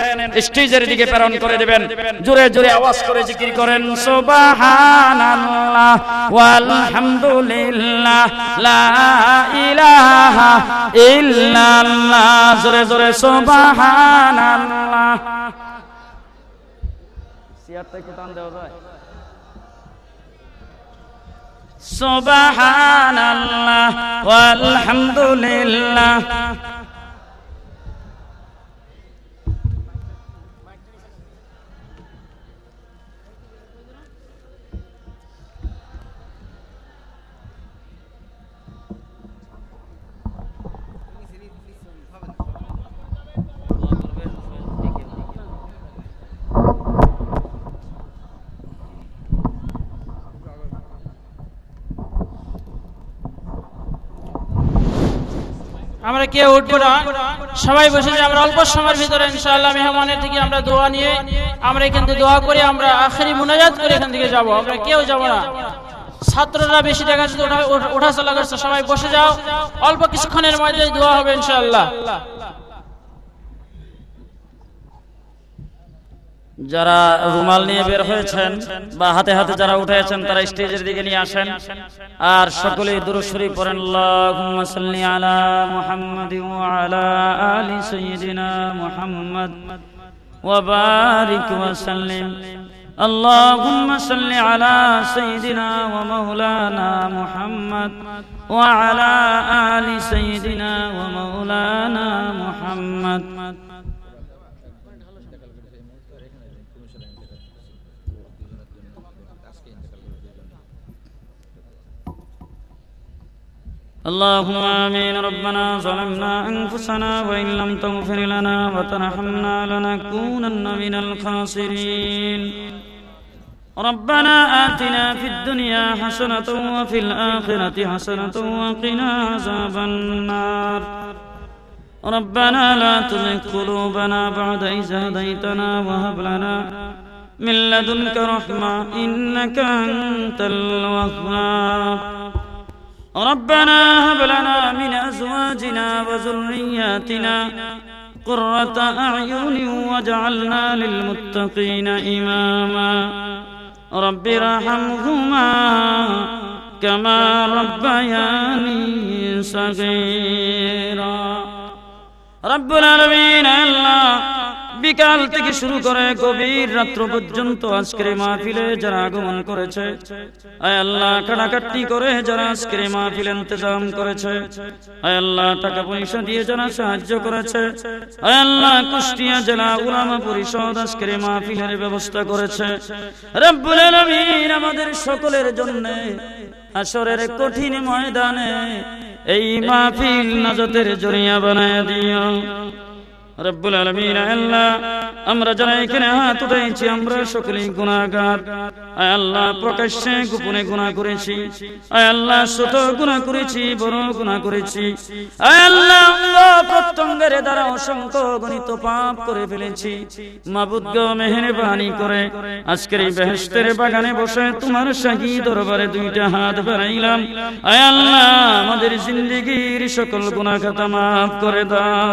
স্টেজের দিকে প্রেরণ করে দেবেন, জোরে জোরে আওয়াজ করে জিকির করেন, সুবহানাল্লাহ, ওয়ালহামদুলিল্লাহ ইল্লাল্লাহ, জোরে জোরে সুবহানাল্লাহ। সিয়ারটা টান দেওয়া যায়। সুবহানাল্লাহ ওয়ালহামদুলিল্লাহ আমরা কে উঠবো না? সবাই বসে যে আমরা অল্প সময়ের ভিতরে ইনশাআল্লাহ মেহমানের থেকে আমরা দোয়া নিয়ে, আমরা এখান থেকে দোয়া করে আমরা আখেরি মুনাজাত করে এখান থেকে যাব। আমরা কেউ যাব না। ছাত্ররা বেশি দেখা যাচ্ছে ওঠা- চলা করছে, সবাই বসে যাও। অল্প কিছুক্ষণের মধ্যে দোয়া হবে ইনশাআল্লাহ। যারা রুমাল নিয়ে বের হয়েছেন বা হাতে হাতে যারা উঠেছেন তারা স্টেজের দিকে নিয়ে আসেন আর সকলেই দুরুশরী পড়েন আল্লাহুম্মা সাল্লি আলা মুহাম্মাদ ওয়া আলা আলি সাইয়্যিদিনা মুহাম্মদ ওয়া বারিক ওয়া সাল্লিম اللهم صل على سيدنا ومولانا محمد وعلى آل سيدنا ومولانا محمد اللهم آمين. ربنا ظلمنا أنفسنا وإن لم تغفر لنا وترحمنا لنكونن من الخاسرين. ربنا آتنا في الدنيا حسنة وفي الآخرة حسنة وقنا عذاب النار. ربنا لا تزغ قلوبنا بعد إذ هديتنا وهب لنا من لدنك رحمة إنك أنت الوهاب. ربنا هب لنا من أزواجنا وذرياتنا قرة أعين واجعلنا للمتقين إماما. رب ارحمهما كما ربياني صغيرا. رب العالمين الله বিকাল থেকে শুরু করে গভীর রাত্র পর্যন্ত আজকের মাহফিলে যারা আগমন করেছে, আয় আল্লাহ কাটাকাটি করে যারা আজকের মাহফিল ইন্তজাম করেছে, আয় আল্লাহ, টাকা পয়সা দিয়ে যারা সাহায্য করেছে, আয় আল্লাহ, কুষ্টিয়া জেলা উলামা পরিষদ আজকের মাহফিলের ব্যবস্থা করেছে। রব্বুল আলামিন আমাদের সকলের জন্য আসরের কঠিন ময়দানে এই মাহফিল নাজতের জরিয়া বানায় দিও। রব্বুল আলমিন আল্লাহ, আমরা যারা এখানে হাত উঠাইছি আমরা সকলেই গুণাগার আয় আল্লাহ, প্রকাশ্যে গোপনে গুণা করেছি। আয় আল্লাহ, ছোট গুণা করেছি, বড় গুণা করেছি। আয় আল্লাহ প্রত্যঙ্গের দ্বারা অসংখ্য গণিত পাপ করে ফেলেছি। মাবুদ গো মেহরবানি করে, আজকের এই বেহেস্তের বাগানে বসে তোমার শাহী দরবারে দুইটা হাত বাড়াইলাম। আয় আল্লাহ, আমাদের জিন্দগির সকল গুণা খাতা মাফ করে দাও।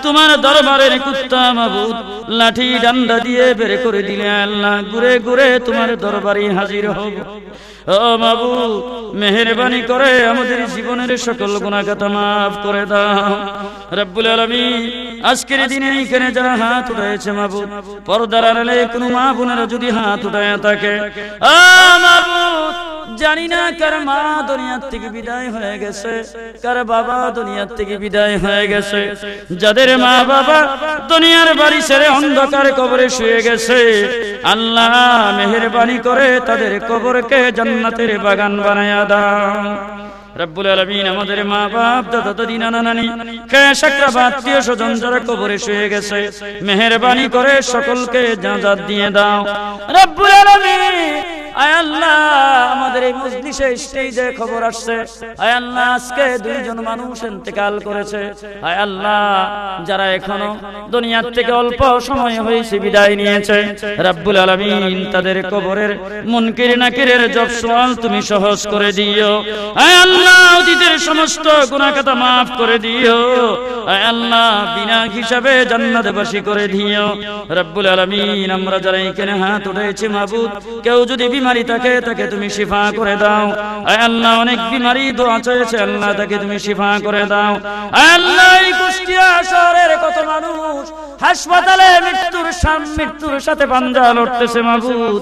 তোমার দরবারের কুত্তা মাবুদ লাঠি ডান্ডা দিয়ে বের করে দিলে আল্লাহ, ঘুরে ঘুরে তোমার দরবারে হাজির হব। ও মেহরবানি করে আমাদের জীবনের সকল মাফ করে দাও। রব্বুল আলামিন, আজকের দিনে যারা হাত মাবুদ, পর্দার আড়ালে কোনো মা বোনেরা যদি হাত উঠায় থাকে জানি না কার মা দুনিয়ার থেকে বিদায় হয়ে গেছে, কার বাবা দুনিয়ার থেকে বিদায় হয়ে গেছে। যাদের মা বাবা, দুনিয়ার বাড়ি ছেড়ে অন্ধকার কবরে শুয়ে গেছে। আল্লাহ মেহরবানি করে তাদের কবরকে জান্নাতের বাগান বানায়া দাও। রব্বুল আলামিন আমাদের মা বাপ দাদা দাদি নানা নানি আত্মীয় স্বজন যারা কবরে শুয়ে গেছে, মেহেরবানি করে সকলকে দিয়ে দাও। রব্বুল আলামিন আমাদের এই মজলিসে খবর আসছে। আজকে দুইজন মানুষ ইন্তেকাল করেছে। যারা এখনও দুনিয়ার থেকে অল্প সময় হয়েছে বিদায় নিয়েছে, রাব্বুল আলামিন, তাদের কবরের মুনকির নাকিরের জব তুমি সহজ করে দিও। অতীতের সমস্ত গুনাহখাতা মাফ করে দিও। আল্লাহ, বিনা হিসাবে জান্নাতবাসী করে দিও। রাব্বুল আলামিন, আমরা যারা এখানে হাত উঠাইছি, মাবুদ, কেউ যদি বিমারি থাকে, তাকে তুমি শিফা করে দাও। আল্লাহ, অনেক বিমারি দোয়া চেয়েছে আল্লাহ তাকে তুমি শিফা করে দাও। আল্লাহ, এই কুষ্টিয়া শহরের কত মানুষ হাসপাতালে মৃত্যুর সাম, মৃত্যুর সাথে পাঞ্জা লড়তেছে, মাবুদ।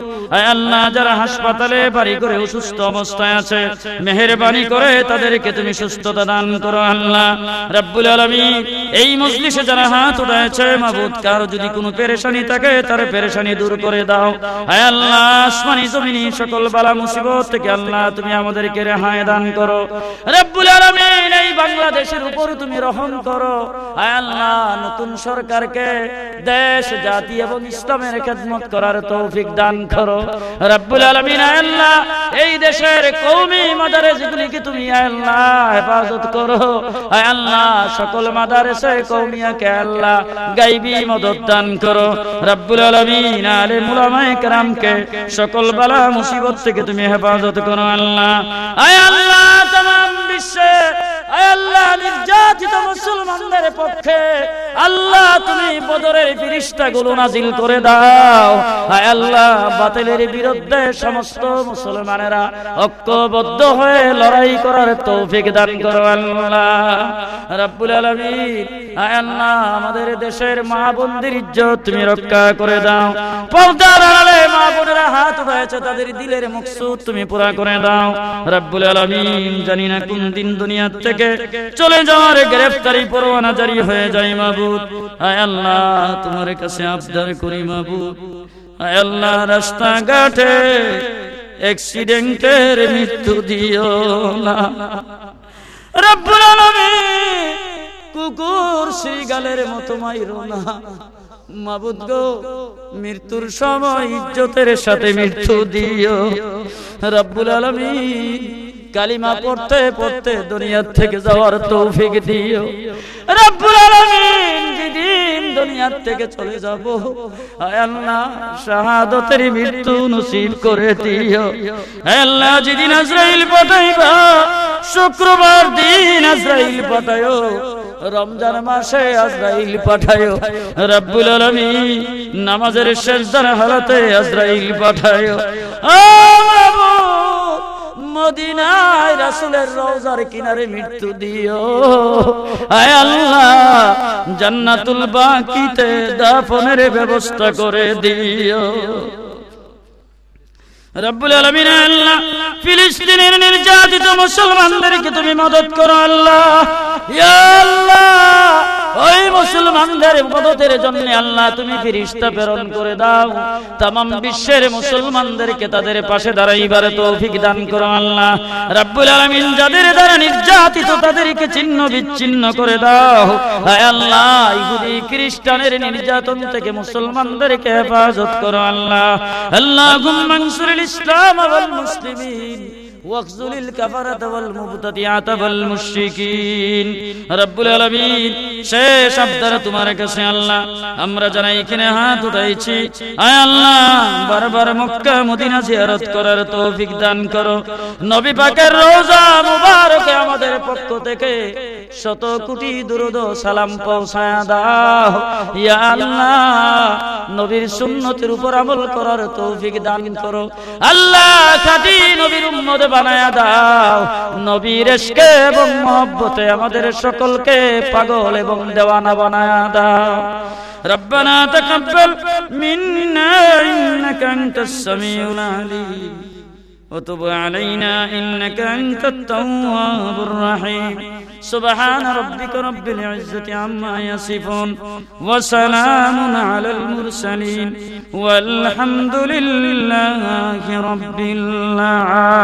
আল্লাহ, যারা হাসপাতালে বাড়ি করে অসুস্থ অবস্থায় আছে, মেহেরবানি করে তাদেরকে তুমি সুস্থতা দান করো আল্লাহ। রাব্বুল এই মজলিসে যারা হাত মাবুদ যদি কোনো পেরেশানি থাকে, তার পেরেশানি দূর করে দাও। আয় আল্লাহ, আসমানি জমিনি সকল বালা মুসিবত থেকে আল্লাহ তুমি আমাদেরকে দান করো। রব্বুল এই বাংলাদেশের উপর তুমি রহম করো। আয় আল্লাহ, নতুন সরকারকে দেশ, জাতি এবং ইসলামের খেদমত করার তৌফিক দান করো। রব্বুল আল্লাহ, এই দেশের তুমি আল্লাহ গাইবি মদত দান করো। সকল বালা মুসিবত থেকে তুমি হেফাজত করো আল্লাহ। আয় আল্লাহ, তোমার বিশ্বে আল্লাহ, নির্যাতিত মুসলমানদের পক্ষে আল্লাহ তুমি বদরের ফিরিস্তা গুলো নাজিল করে দাও। আয় আল্লাহ, বাতিলের বিরুদ্ধে সমস্ত মুসলমানেরা ঐক্যবদ্ধ হয়ে লড়াই করার তৌফিক দান করো আল্লাহ। রাব্বুল আলামিন, আয় আল্লাহ, আমাদের দেশের মা বোনদের ইজ্জত তুমি রক্ষা করে দাও। পর্দার আড়ালে মা হাত উঠাইছে তাদের দিলের তুমি পুরা করে দাও। আলামিন জানি না কোন দিন থেকে চলে যাওয়ার গ্রেফতারি পরোয়ানা জারি হয়ে যায় মাবুদ। আল্লাহ, তোমার কাছে আবদার করি মাবুদ। আল্লাহ, রাস্তাঘাটে অ্যাক্সিডেন্টের মৃত্যু দিও না। রব্বুল আলামিন কুকুর শ্রীগালের মতো মাইরো না। মাবুদ গো মৃত্যুর সময় ইজ্জতের সাথে মৃত্যু দিও। রব্বুল আলামিন কালিমা পড়তে পড়তে দুনিয়া থেকে যাওয়ার তৌফিক দিও। রব্বুল আলামিন যেদিন দুনিয়ার থেকে চলে যাব আয় আল্লাহ শাহাদতের মৃত্যু নসিব করে দিও। আয় আল্লাহ যেদিন আজরাইল পাঠাইবা শুক্রবার দিন আজরাইল পাঠায়ো। রমজান মাসে আজরাইল পাঠায়ো। রব্বুল আলামিন নামাজের শেষদার হালাতে আজরাইল পাঠায়ো। মদিনায় রাসুলের রওজার কিনারে মৃত্যু দিও। আয় আল্লাহ, জান্নাতুল বাকিতে দাফনের ব্যবস্থা করে দিও। রব্বুল আলমিন আল্লাহ ফিলিস্তিনের নির্যাতিত মুসলমানদেরকে তুমি মদত করো আল্লাহ। আল্লাহ ওই মুসলমানদের মদতের জন্য আল্লাহ তুমি ফিরিস্তা প্রেরণ করে দাও। তামাম বিশ্বের মুসলমানদেরকে তাদের পাশে দাঁড়াইবার তৌফিক দান করো আল্লাহ। রব্বুল আলামিন যাদের দ্বারা নির্যাতিত তাদেরকে চিহ্ন বিচ্ছিন্ন করে দাও। হায় আল্লাহ, ইহুদি, খ্রিস্টানের নির্যাতন থেকে মুসলমানদেরকে হেফাজত করো আল্লাহ। আল্লাহ গুম্মানসুরুল ইসলাম ওয়াল মুসলিমিন। واخذل الكفرة والمبتدعة والمشركين رب العالمين শেষ আবদার তোমার কাছে আল্লাহ আমরা যারা এখানে হাত উঠাইছি আয় আল্লাহ বারবার মক্কা মদিনা জিয়ারত করার তৌফিক দান করো নবী পাকের রোজা মুবারকে আমাদের পক্ষ থেকে শত কোটি দুরুদ ও সালাম পৌঁছায় দাও ইয়া আল্লাহ নবীর সুন্নতের উপর আমল করার তৌফিক দান করো আল্লাহ খাঁটি নবীর উম্মত বানায়া দাও নবীর এসকে এবং মহব্বতে আমাদের সকলকে পাগল এবং দেওয়ানা বানায়া দাও ربنا تقبل منا إنك أنت السميع العليم وتب علينا إنك أنت التواب الرحيم. سبحان ربك رب العزة عما يصفون وسلام على المرسلين والحمد لله رب العالمين.